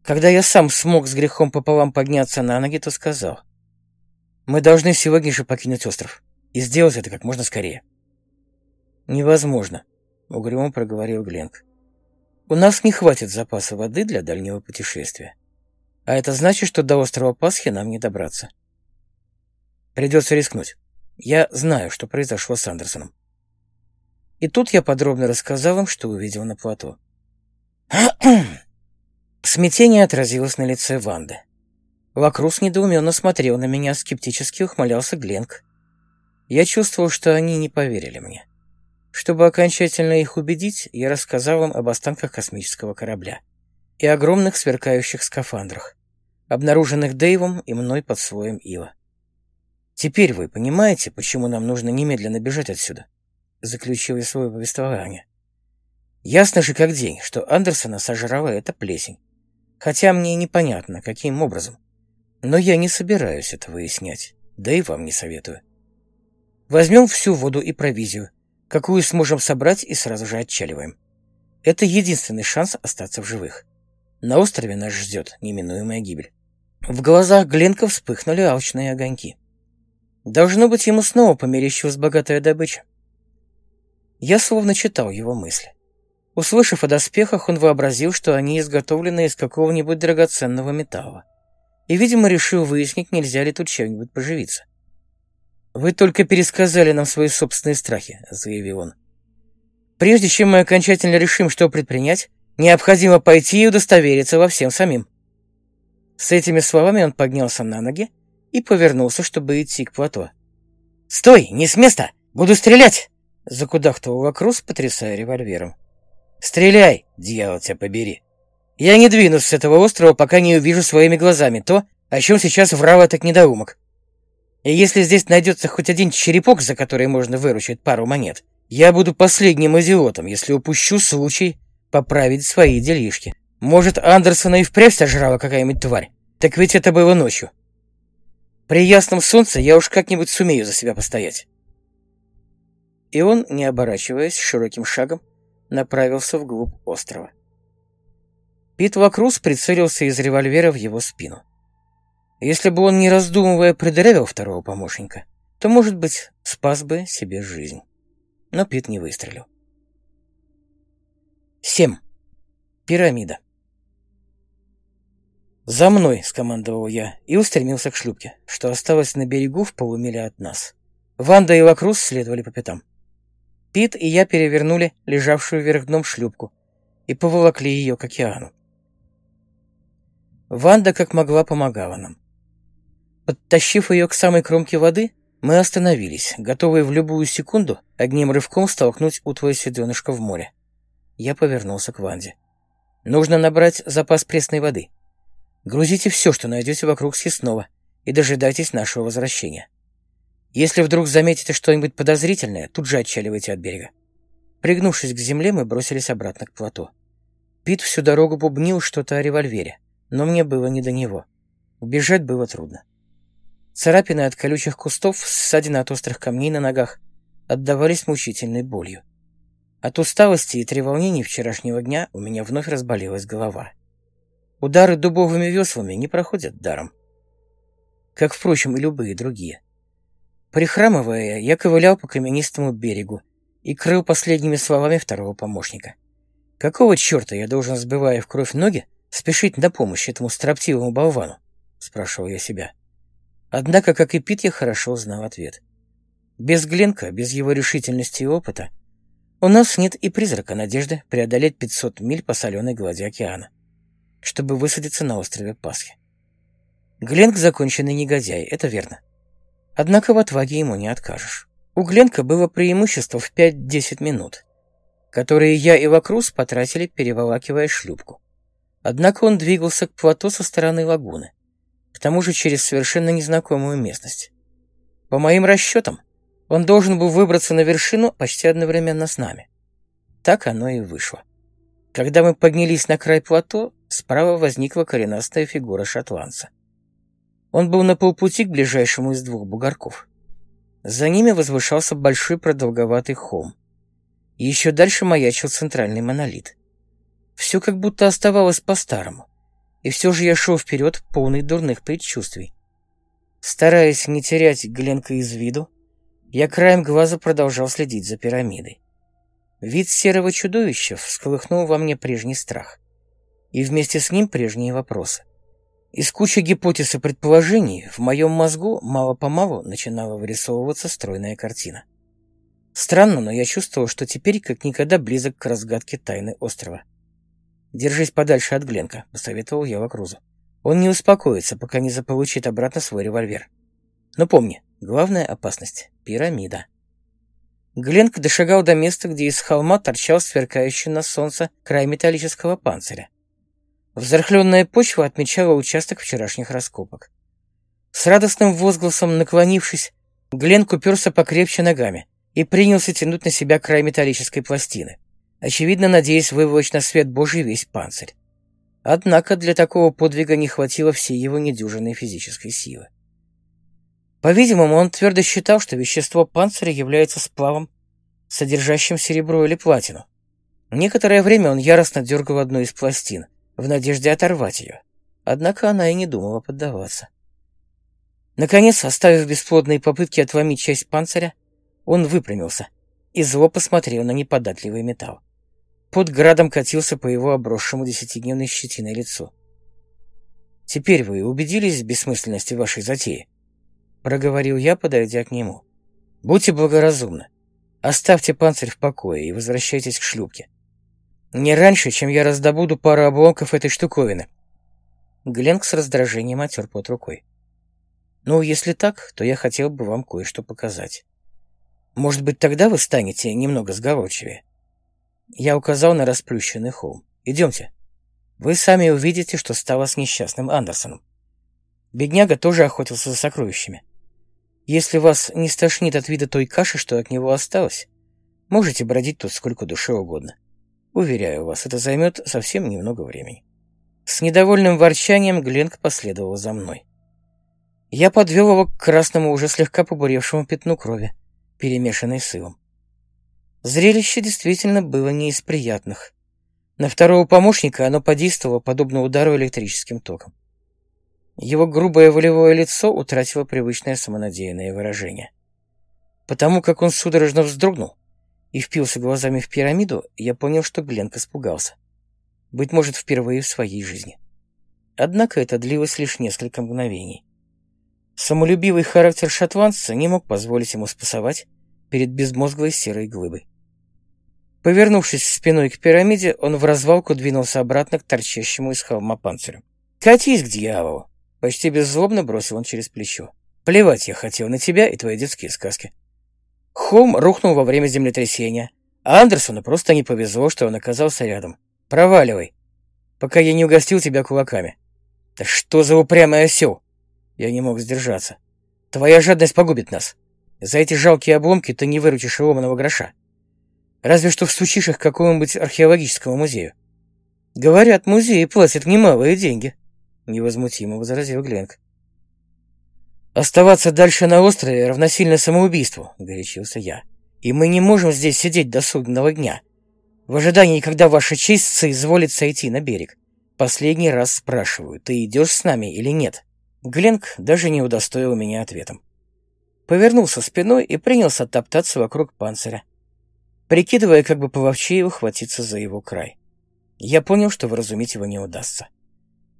Когда я сам смог с грехом пополам подняться на ноги, то сказал, «Мы должны сегодня же покинуть остров и сделать это как можно скорее». «Невозможно», — угрюмо проговорил Гленк. «У нас не хватит запаса воды для дальнего путешествия. А это значит, что до острова Пасхи нам не добраться. Придется рискнуть. Я знаю, что произошло с Андерсоном». И тут я подробно рассказал им, что увидел на плато. [clears throat] Смятение отразилось на лице Ванды. Лакрус недоуменно смотрел на меня, скептически ухмылялся Гленк. Я чувствовал, что они не поверили мне. Чтобы окончательно их убедить, я рассказал им об останках космического корабля и огромных сверкающих скафандрах, обнаруженных Дэйвом и мной под слоем ила. «Теперь вы понимаете, почему нам нужно немедленно бежать отсюда?» — заключил я свое повествование. «Ясно же как день, что Андерсона сожрала эта плесень, хотя мне непонятно, каким образом. Но я не собираюсь это выяснять, да и вам не советую. Возьмем всю воду и провизию, какую сможем собрать и сразу же отчаливаем. Это единственный шанс остаться в живых. На острове нас ждет неминуемая гибель. В глазах Гленка вспыхнули алчные огоньки. Должно быть, ему снова померещилась богатая добыча. Я словно читал его мысли. Услышав о доспехах, он вообразил, что они изготовлены из какого-нибудь драгоценного металла. И, видимо, решил выяснить, нельзя ли тут чем-нибудь поживиться. «Вы только пересказали нам свои собственные страхи», — заявил он. «Прежде чем мы окончательно решим, что предпринять, необходимо пойти и удостовериться во всем самим». С этими словами он поднялся на ноги и повернулся, чтобы идти к плато. «Стой! Не с места! Буду стрелять!» — закудахтал Вакрус, потрясая револьвером. «Стреляй, дьявол тебя побери! Я не двинусь с этого острова, пока не увижу своими глазами то, о чем сейчас врал этот недоумок. И если здесь найдется хоть один черепок, за который можно выручить пару монет, я буду последним идиотом, если упущу случай поправить свои делишки. Может, Андерсона и впрямь сожрала какая-нибудь тварь? Так ведь это было ночью. При ясном солнце я уж как-нибудь сумею за себя постоять. И он, не оборачиваясь, широким шагом направился вглубь острова. Пит Вакрус прицелился из револьвера в его спину. Если бы он, не раздумывая, придырявил второго помощника, то, может быть, спас бы себе жизнь. Но Пит не выстрелил. 7. Пирамида. «За мной!» — скомандовал я и устремился к шлюпке, что осталось на берегу в полумиле от нас. Ванда и Вакрус следовали по пятам. Пит и я перевернули лежавшую вверх дном шлюпку и поволокли ее к океану. Ванда как могла помогала нам. Подтащив ее к самой кромке воды, мы остановились, готовые в любую секунду одним рывком столкнуть утвое седенышко в море. Я повернулся к Ванде. «Нужно набрать запас пресной воды. Грузите все, что найдете вокруг съестного, и дожидайтесь нашего возвращения. Если вдруг заметите что-нибудь подозрительное, тут же отчаливайте от берега». Пригнувшись к земле, мы бросились обратно к плоту. Пит всю дорогу бубнил что-то о револьвере, но мне было не до него. Убежать было трудно. Царапины от колючих кустов, ссадины от острых камней на ногах отдавались мучительной болью. От усталости и треволнений вчерашнего дня у меня вновь разболелась голова. Удары дубовыми веслами не проходят даром. Как, впрочем, и любые другие. Прихрамывая, я ковылял по каменистому берегу и крыл последними словами второго помощника. Какого черта я должен, сбивая в кровь ноги, спешить на помощь этому строптивому болвану? Спрашивал я себя. Однако, как и Пит, я хорошо знал ответ. Без Гленка, без его решительности и опыта, у нас нет и призрака надежды преодолеть 500 миль по соленой глади океана, чтобы высадиться на острове Пасхи. Гленк — законченный негодяй, это верно. Однако в отваге ему не откажешь. У Гленка было преимущество в 5-10 минут, которые я и Вакрус потратили, переволакивая шлюпку. Однако он двигался к плато со стороны лагуны к тому же через совершенно незнакомую местность. По моим расчетам, он должен был выбраться на вершину почти одновременно с нами. Так оно и вышло. Когда мы поднялись на край плато, справа возникла коренастая фигура шотландца. Он был на полпути к ближайшему из двух бугорков. За ними возвышался большой продолговатый холм. Еще дальше маячил центральный монолит. Все как будто оставалось по-старому. И все же я шел вперед, полный дурных предчувствий. Стараясь не терять Гленка из виду, я краем глаза продолжал следить за пирамидой. Вид серого чудовища всколыхнул во мне прежний страх. И вместе с ним прежние вопросы. Из кучи гипотез и предположений в моем мозгу мало-помалу начинала вырисовываться стройная картина. Странно, но я чувствовал, что теперь как никогда близок к разгадке тайны острова. «Держись подальше от Гленка», — посоветовал я Вакрузу. «Он не успокоится, пока не заполучит обратно свой револьвер. Но помни, главная опасность — пирамида». Гленк дошагал до места, где из холма торчал сверкающий на солнце край металлического панциря. Взрыхленная почва отмечала участок вчерашних раскопок. С радостным возгласом наклонившись, Гленк уперся покрепче ногами и принялся тянуть на себя край металлической пластины очевидно, надеясь выволочь на свет Божий весь панцирь. Однако для такого подвига не хватило всей его недюжинной физической силы. По-видимому, он твердо считал, что вещество панциря является сплавом, содержащим серебро или платину. Некоторое время он яростно дергал одну из пластин, в надежде оторвать ее. Однако она и не думала поддаваться. Наконец, оставив бесплодные попытки отломить часть панциря, он выпрямился и зло посмотрел на неподатливый металл. Под градом катился по его обросшему десятидневной щетиной лицу. «Теперь вы убедились в бессмысленности вашей затеи?» — проговорил я, подойдя к нему. «Будьте благоразумны. Оставьте панцирь в покое и возвращайтесь к шлюпке. Не раньше, чем я раздобуду пару обломков этой штуковины». Гленк с раздражением отер под рукой. «Ну, если так, то я хотел бы вам кое-что показать. Может быть, тогда вы станете немного сговорчивее?» Я указал на расплющенный холм. «Идемте. Вы сами увидите, что стало с несчастным Андерсоном. Бедняга тоже охотился за сокровищами. Если вас не стошнит от вида той каши, что от него осталось, можете бродить тут сколько душе угодно. Уверяю вас, это займет совсем немного времени». С недовольным ворчанием Гленк последовал за мной. Я подвел его к красному, уже слегка побуревшему пятну крови, перемешанной с илом. Зрелище действительно было не из приятных. На второго помощника оно подействовало подобно удару электрическим током. Его грубое волевое лицо утратило привычное самонадеянное выражение. Потому как он судорожно вздрогнул и впился глазами в пирамиду, я понял, что Гленк испугался. Быть может, впервые в своей жизни. Однако это длилось лишь несколько мгновений. Самолюбивый характер шотландца не мог позволить ему спасовать перед безмозглой серой глыбой. Повернувшись спиной к пирамиде, он в развалку двинулся обратно к торчащему из холма панцирю. «Катись к дьяволу!» — почти беззлобно бросил он через плечо. «Плевать я хотел на тебя и твои детские сказки». Холм рухнул во время землетрясения, а Андерсону просто не повезло, что он оказался рядом. «Проваливай, пока я не угостил тебя кулаками». «Да что за упрямый осел!» Я не мог сдержаться. «Твоя жадность погубит нас. За эти жалкие обломки ты не выручишь ломаного гроша. Разве что всучишь их какому-нибудь археологическому музею. Говорят, музеи платят немалые деньги, невозмутимо возразил Гленк. Оставаться дальше на острове равносильно самоубийству, горячился я. И мы не можем здесь сидеть до судного дня. В ожидании, когда ваша честь соизволит сойти на берег. Последний раз спрашиваю, ты идешь с нами или нет? Гленк даже не удостоил меня ответом. Повернулся спиной и принялся топтаться вокруг панциря прикидывая, как бы половчее ухватиться за его край. Я понял, что вразумить его не удастся.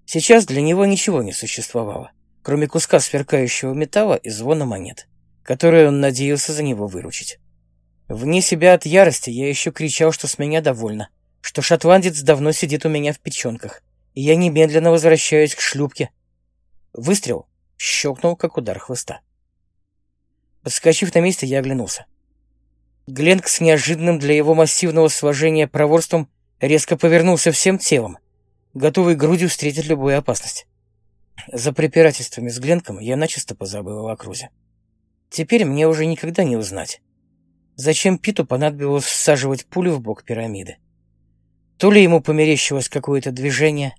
Сейчас для него ничего не существовало, кроме куска сверкающего металла и звона монет, которые он надеялся за него выручить. Вне себя от ярости я еще кричал, что с меня довольно, что шотландец давно сидит у меня в печенках, и я немедленно возвращаюсь к шлюпке. Выстрел щелкнул, как удар хвоста. Подскочив на месте, я оглянулся. Гленк с неожиданным для его массивного сложения проворством резко повернулся всем телом, готовый грудью встретить любую опасность. За препирательствами с Гленком я начисто позабыл о окрузе. Теперь мне уже никогда не узнать, зачем Питу понадобилось всаживать пулю в бок пирамиды. То ли ему померещилось какое-то движение,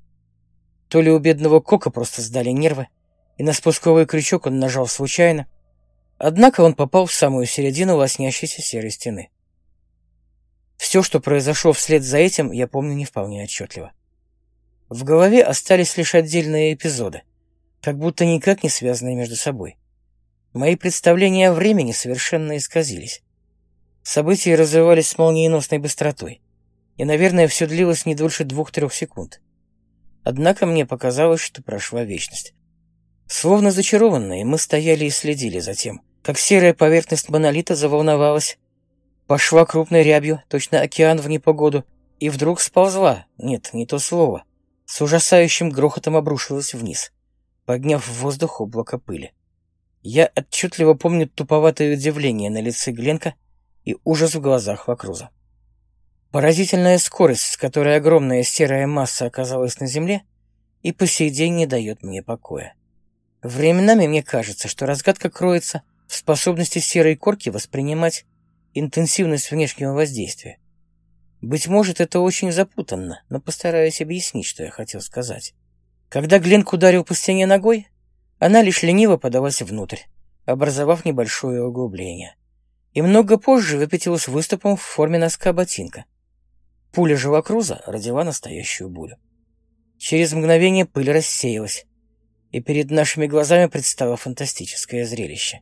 то ли у бедного Кока просто сдали нервы, и на спусковой крючок он нажал случайно, Однако он попал в самую середину лоснящейся серой стены. Все, что произошло вслед за этим, я помню не вполне отчетливо. В голове остались лишь отдельные эпизоды, как будто никак не связанные между собой. Мои представления о времени совершенно исказились. События развивались с молниеносной быстротой, и, наверное, все длилось не дольше двух-трех секунд. Однако мне показалось, что прошла вечность. Словно зачарованные, мы стояли и следили за тем, как серая поверхность монолита заволновалась, пошла крупной рябью, точно океан в непогоду, и вдруг сползла, нет, не то слово, с ужасающим грохотом обрушилась вниз, подняв в воздух облако пыли. Я отчетливо помню туповатое удивление на лице Гленка и ужас в глазах Вакруза. Поразительная скорость, с которой огромная серая масса оказалась на земле, и по сей день не дает мне покоя. Временами мне кажется, что разгадка кроется способности серой корки воспринимать интенсивность внешнего воздействия. Быть может, это очень запутанно, но постараюсь объяснить, что я хотел сказать. Когда Гленк ударил по стене ногой, она лишь лениво подалась внутрь, образовав небольшое углубление. И много позже выпятилась выступом в форме носка ботинка. Пуля живокруза родила настоящую бурю. Через мгновение пыль рассеялась, и перед нашими глазами предстало фантастическое зрелище.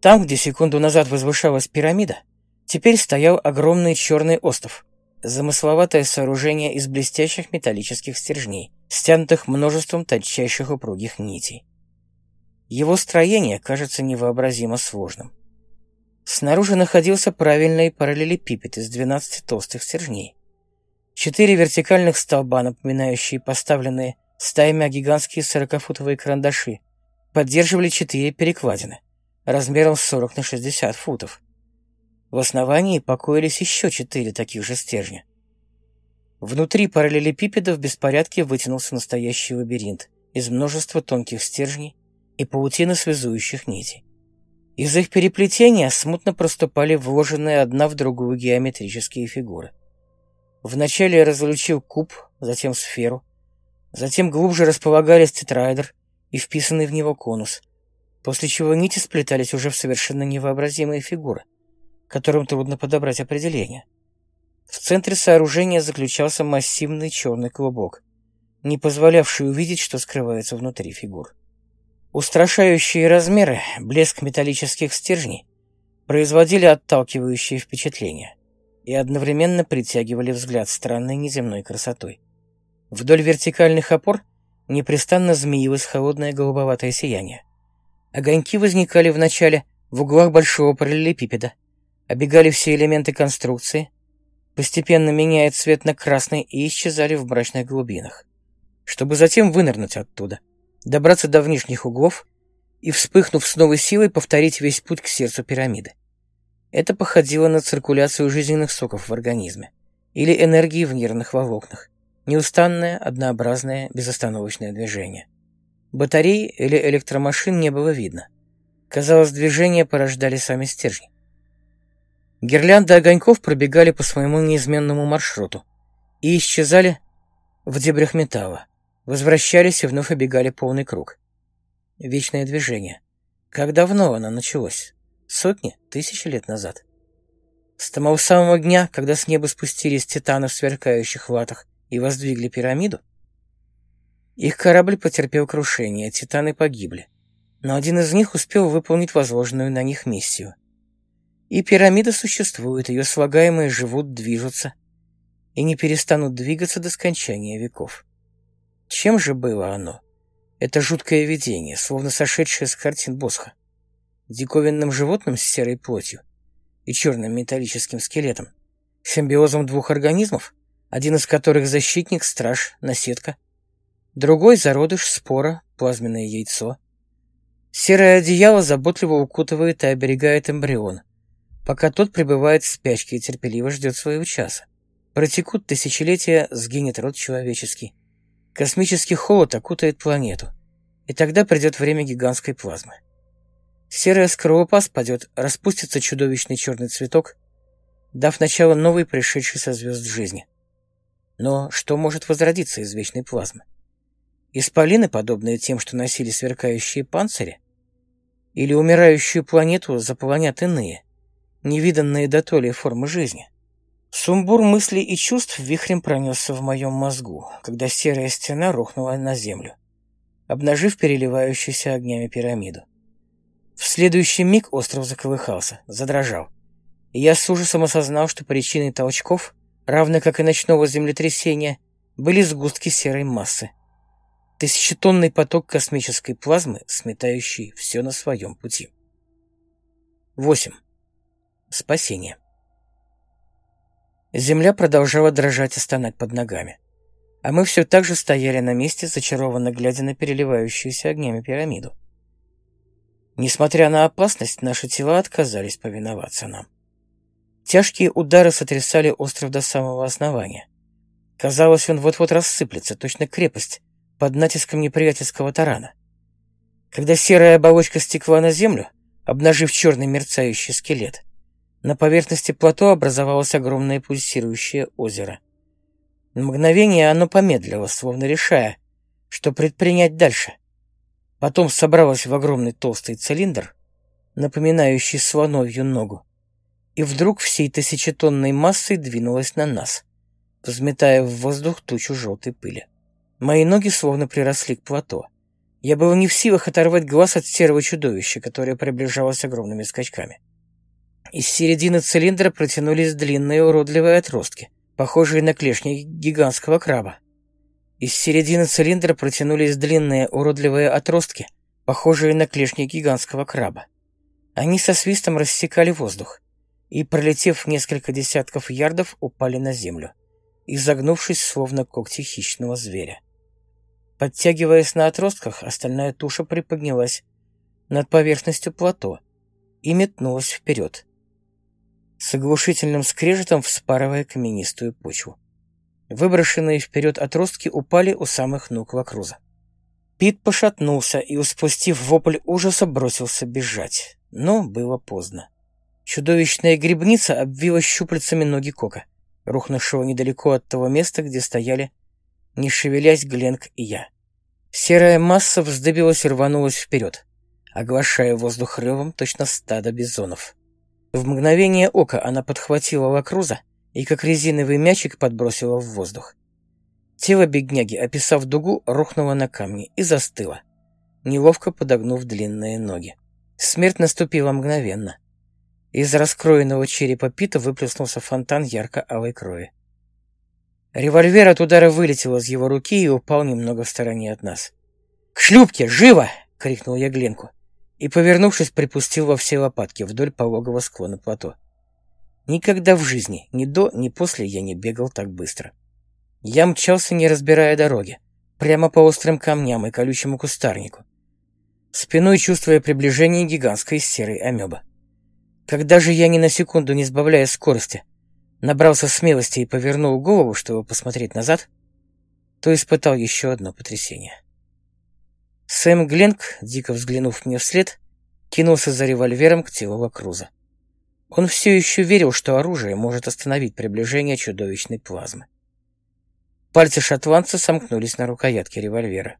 Там, где секунду назад возвышалась пирамида, теперь стоял огромный черный остров, замысловатое сооружение из блестящих металлических стержней, стянутых множеством тончайших упругих нитей. Его строение кажется невообразимо сложным. Снаружи находился правильный параллелепипед из 12 толстых стержней. Четыре вертикальных столба, напоминающие поставленные стаймя гигантские сорокафутовые карандаши, поддерживали четыре перекладины, размером 40 на 60 футов. В основании покоились еще четыре таких же стержня. Внутри параллелепипеда в беспорядке вытянулся настоящий лабиринт из множества тонких стержней и паутины связующих нитей. Из их переплетения смутно проступали вложенные одна в другую геометрические фигуры. Вначале я разлучил куб, затем сферу, затем глубже располагались тетраэдр и вписанный в него конус, после чего нити сплетались уже в совершенно невообразимые фигуры — которым трудно подобрать определение. В центре сооружения заключался массивный черный клубок, не позволявший увидеть, что скрывается внутри фигур. Устрашающие размеры, блеск металлических стержней производили отталкивающее впечатление и одновременно притягивали взгляд странной неземной красотой. Вдоль вертикальных опор непрестанно змеилось холодное голубоватое сияние. Огоньки возникали вначале в углах большого параллелепипеда, обегали все элементы конструкции, постепенно меняя цвет на красный и исчезали в брачных глубинах, чтобы затем вынырнуть оттуда, добраться до внешних углов и, вспыхнув с новой силой, повторить весь путь к сердцу пирамиды. Это походило на циркуляцию жизненных соков в организме или энергии в нервных волокнах, неустанное, однообразное, безостановочное движение. Батарей или электромашин не было видно. Казалось, движения порождали сами стержни. Гирлянды огоньков пробегали по своему неизменному маршруту и исчезали в дебрях металла, возвращались и вновь обегали полный круг. Вечное движение. Как давно оно началось? Сотни, тысячи лет назад. С того самого дня, когда с неба спустились титаны в сверкающих латах и воздвигли пирамиду? Их корабль потерпел крушение, титаны погибли. Но один из них успел выполнить возложенную на них миссию — и пирамида существует, ее слагаемые живут, движутся и не перестанут двигаться до скончания веков. Чем же было оно? Это жуткое видение, словно сошедшее с картин Босха. Диковинным животным с серой плотью и черным металлическим скелетом. Симбиозом двух организмов, один из которых защитник, страж, наседка. Другой — зародыш, спора, плазменное яйцо. Серое одеяло заботливо укутывает и оберегает эмбрион, пока тот пребывает в спячке и терпеливо ждет своего часа. Протекут тысячелетия, сгинет род человеческий. Космический холод окутает планету, и тогда придет время гигантской плазмы. Серая скорлупа спадет, распустится чудовищный черный цветок, дав начало новой пришедшей со звезд жизни. Но что может возродиться из вечной плазмы? Исполины, подобные тем, что носили сверкающие панцири? Или умирающую планету заполонят иные, невиданные до толи формы жизни. Сумбур мыслей и чувств вихрем пронесся в моем мозгу, когда серая стена рухнула на землю, обнажив переливающуюся огнями пирамиду. В следующий миг остров заколыхался, задрожал, и я с ужасом осознал, что причиной толчков, равно как и ночного землетрясения, были сгустки серой массы. Тысячетонный поток космической плазмы, сметающий все на своем пути. 8. Спасение. Земля продолжала дрожать и стонать под ногами. А мы все так же стояли на месте, зачарованно глядя на переливающуюся огнями пирамиду. Несмотря на опасность, наши тела отказались повиноваться нам. Тяжкие удары сотрясали остров до самого основания. Казалось, он вот-вот рассыплется, точно крепость, под натиском неприятельского тарана. Когда серая оболочка стекла на землю, обнажив черный мерцающий скелет, на поверхности плато образовалось огромное пульсирующее озеро. На мгновение оно помедлило, словно решая, что предпринять дальше. Потом собралось в огромный толстый цилиндр, напоминающий слоновью ногу, и вдруг всей тысячетонной массой двинулось на нас, взметая в воздух тучу желтой пыли. Мои ноги словно приросли к плато. Я был не в силах оторвать глаз от серого чудовища, которое приближалось огромными скачками. Из середины цилиндра протянулись длинные уродливые отростки, похожие на клешни гигантского краба. Из середины цилиндра протянулись длинные уродливые отростки, похожие на клешни гигантского краба. Они со свистом рассекали воздух и, пролетев несколько десятков ярдов, упали на землю, изогнувшись, словно когти хищного зверя. Подтягиваясь на отростках, остальная туша приподнялась над поверхностью плато и метнулась вперед, с оглушительным скрежетом вспарывая каменистую почву. Выброшенные вперед отростки упали у самых ног Вакруза. Пит пошатнулся и, успустив вопль ужаса, бросился бежать. Но было поздно. Чудовищная грибница обвила щупальцами ноги Кока, рухнувшего недалеко от того места, где стояли, не шевелясь, Гленк и я. Серая масса вздыбилась и рванулась вперед, оглашая воздух ревом точно стадо бизонов. В мгновение ока она подхватила Лакруза и, как резиновый мячик, подбросила в воздух. Тело бедняги, описав дугу, рухнуло на камни и застыло, неловко подогнув длинные ноги. Смерть наступила мгновенно. Из раскроенного черепа Пита выплеснулся фонтан ярко-алой крови. Револьвер от удара вылетел из его руки и упал немного в стороне от нас. «К шлюпке! Живо!» — крикнул я Гленку и, повернувшись, припустил во все лопатки вдоль пологого склона плато. Никогда в жизни, ни до, ни после я не бегал так быстро. Я мчался, не разбирая дороги, прямо по острым камням и колючему кустарнику, спиной чувствуя приближение гигантской серой амебы. Когда же я ни на секунду не сбавляя скорости, набрался смелости и повернул голову, чтобы посмотреть назад, то испытал еще одно потрясение. Сэм Гленк, дико взглянув мне вслед, кинулся за револьвером к телу Круза. Он все еще верил, что оружие может остановить приближение чудовищной плазмы. Пальцы шотландца сомкнулись на рукоятке револьвера.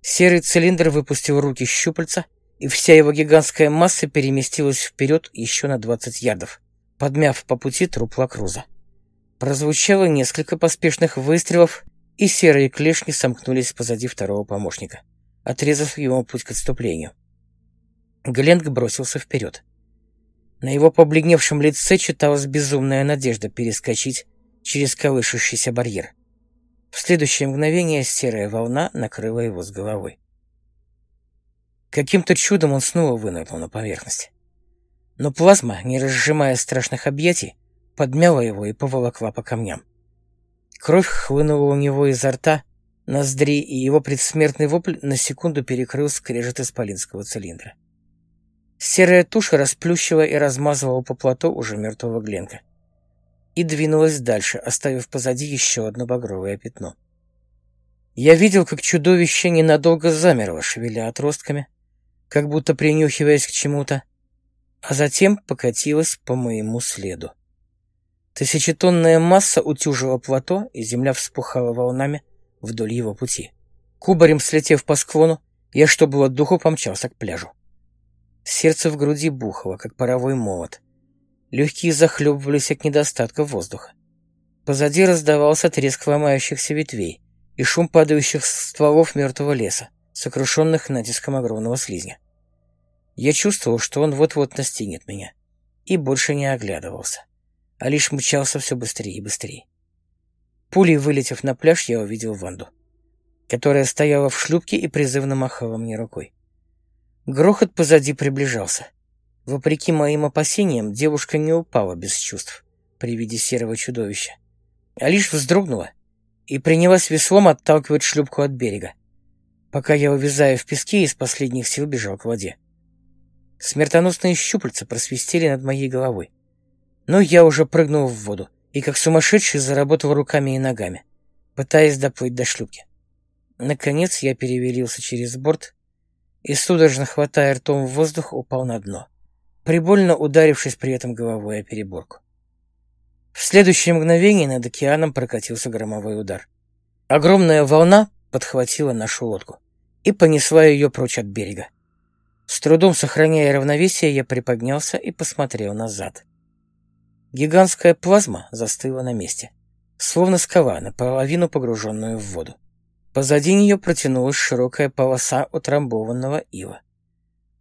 Серый цилиндр выпустил руки щупальца, и вся его гигантская масса переместилась вперед еще на 20 ярдов, подмяв по пути труп Лакруза. Прозвучало несколько поспешных выстрелов, и серые клешни сомкнулись позади второго помощника отрезав ему путь к отступлению. Гленк бросился вперед. На его побледневшем лице читалась безумная надежда перескочить через колышущийся барьер. В следующее мгновение серая волна накрыла его с головой. Каким-то чудом он снова вынырнул на поверхность. Но плазма, не разжимая страшных объятий, подмяла его и поволокла по камням. Кровь хлынула у него изо рта, ноздри, и его предсмертный вопль на секунду перекрыл скрежет исполинского цилиндра. Серая туша расплющила и размазывала по плато уже мертвого Гленка. И двинулась дальше, оставив позади еще одно багровое пятно. Я видел, как чудовище ненадолго замерло, шевеля отростками, как будто принюхиваясь к чему-то, а затем покатилось по моему следу. Тысячетонная масса утюжила плато, и земля вспухала волнами, вдоль его пути. Кубарем слетев по склону, я, что было духу, помчался к пляжу. Сердце в груди бухало, как паровой молот. Легкие захлебывались от недостатка воздуха. Позади раздавался треск ломающихся ветвей и шум падающих стволов мертвого леса, сокрушенных натиском огромного слизня. Я чувствовал, что он вот-вот настигнет меня, и больше не оглядывался, а лишь мчался все быстрее и быстрее. Пулей вылетев на пляж, я увидел Ванду, которая стояла в шлюпке и призывно махала мне рукой. Грохот позади приближался. Вопреки моим опасениям, девушка не упала без чувств при виде серого чудовища, а лишь вздрогнула и принялась веслом отталкивать шлюпку от берега, пока я, увязая в песке, из последних сил бежал к воде. Смертоносные щупальца просвистели над моей головой, но я уже прыгнул в воду, и как сумасшедший заработал руками и ногами, пытаясь доплыть до шлюпки. Наконец я перевелился через борт и, судорожно хватая ртом в воздух, упал на дно, прибольно ударившись при этом головой о переборку. В следующее мгновение над океаном прокатился громовой удар. Огромная волна подхватила нашу лодку и понесла ее прочь от берега. С трудом сохраняя равновесие, я приподнялся и посмотрел назад. Гигантская плазма застыла на месте, словно скала, наполовину погруженную в воду. Позади нее протянулась широкая полоса утрамбованного ила.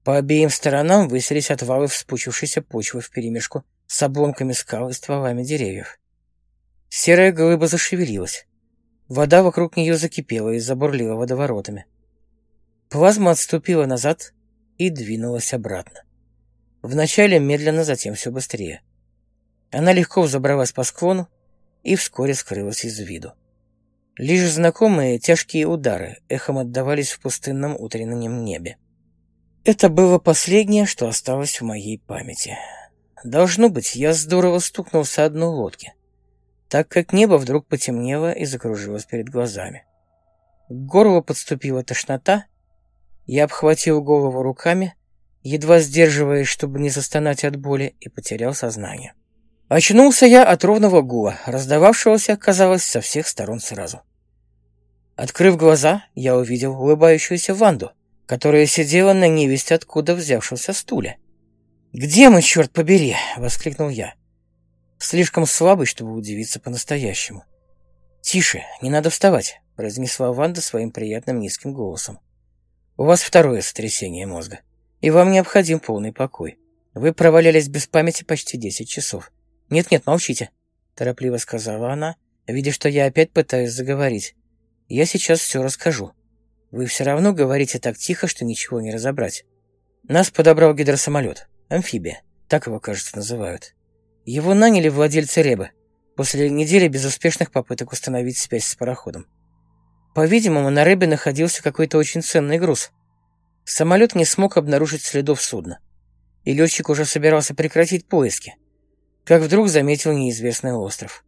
По обеим сторонам высились отвалы вспучившейся почвы вперемешку с обломками скал и стволами деревьев. Серая глыба зашевелилась. Вода вокруг нее закипела и забурлила водоворотами. Плазма отступила назад и двинулась обратно. Вначале медленно, затем все быстрее. Она легко взобралась по склону и вскоре скрылась из виду. Лишь знакомые тяжкие удары эхом отдавались в пустынном утреннем небе. Это было последнее, что осталось в моей памяти. Должно быть, я здорово стукнулся о дно лодки, так как небо вдруг потемнело и закружилось перед глазами. К горлу подступила тошнота, я обхватил голову руками, едва сдерживаясь, чтобы не застонать от боли, и потерял сознание. Очнулся я от ровного гула, раздававшегося, казалось, со всех сторон сразу. Открыв глаза, я увидел улыбающуюся Ванду, которая сидела на невесть откуда взявшемся стуле. «Где мы, черт побери?» — воскликнул я. Слишком слабый, чтобы удивиться по-настоящему. «Тише, не надо вставать», — произнесла Ванда своим приятным низким голосом. «У вас второе сотрясение мозга, и вам необходим полный покой. Вы провалялись без памяти почти десять часов. «Нет-нет, молчите», — торопливо сказала она, видя, что я опять пытаюсь заговорить. «Я сейчас все расскажу. Вы все равно говорите так тихо, что ничего не разобрать. Нас подобрал гидросамолет, амфибия, так его, кажется, называют. Его наняли владельцы Ребы после недели безуспешных попыток установить связь с пароходом. По-видимому, на Ребе находился какой-то очень ценный груз. Самолет не смог обнаружить следов судна, и летчик уже собирался прекратить поиски, как вдруг заметил неизвестный остров.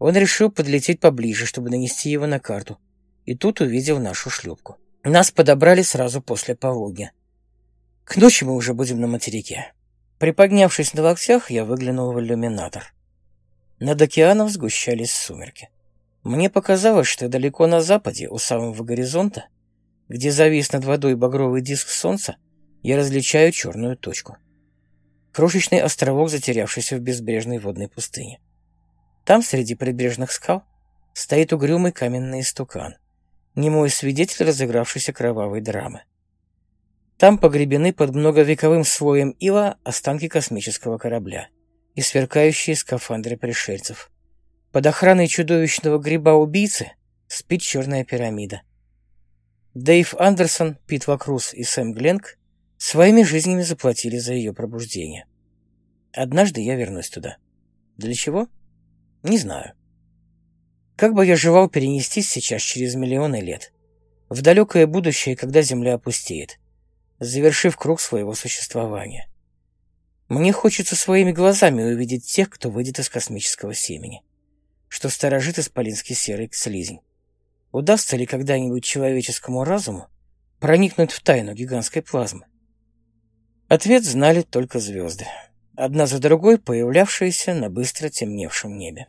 Он решил подлететь поближе, чтобы нанести его на карту, и тут увидел нашу шлюпку. Нас подобрали сразу после полудня. К ночи мы уже будем на материке. Приподнявшись на локтях, я выглянул в иллюминатор. Над океаном сгущались сумерки. Мне показалось, что далеко на западе, у самого горизонта, где завис над водой багровый диск солнца, я различаю черную точку. Крошечный островок, затерявшийся в безбрежной водной пустыне. Там, среди прибрежных скал, стоит угрюмый каменный истукан, немой свидетель разыгравшейся кровавой драмы. Там погребены под многовековым слоем ила останки космического корабля и сверкающие скафандры пришельцев. Под охраной чудовищного гриба-убийцы спит черная пирамида. Дэйв Андерсон, Пит Вакрус и Сэм Гленк Своими жизнями заплатили за ее пробуждение. Однажды я вернусь туда. Для чего? Не знаю. Как бы я желал перенестись сейчас через миллионы лет, в далекое будущее, когда Земля опустеет, завершив круг своего существования. Мне хочется своими глазами увидеть тех, кто выйдет из космического семени, что сторожит исполинский серый слизень. Удастся ли когда-нибудь человеческому разуму проникнуть в тайну гигантской плазмы? Ответ знали только звезды, одна за другой появлявшиеся на быстро темневшем небе.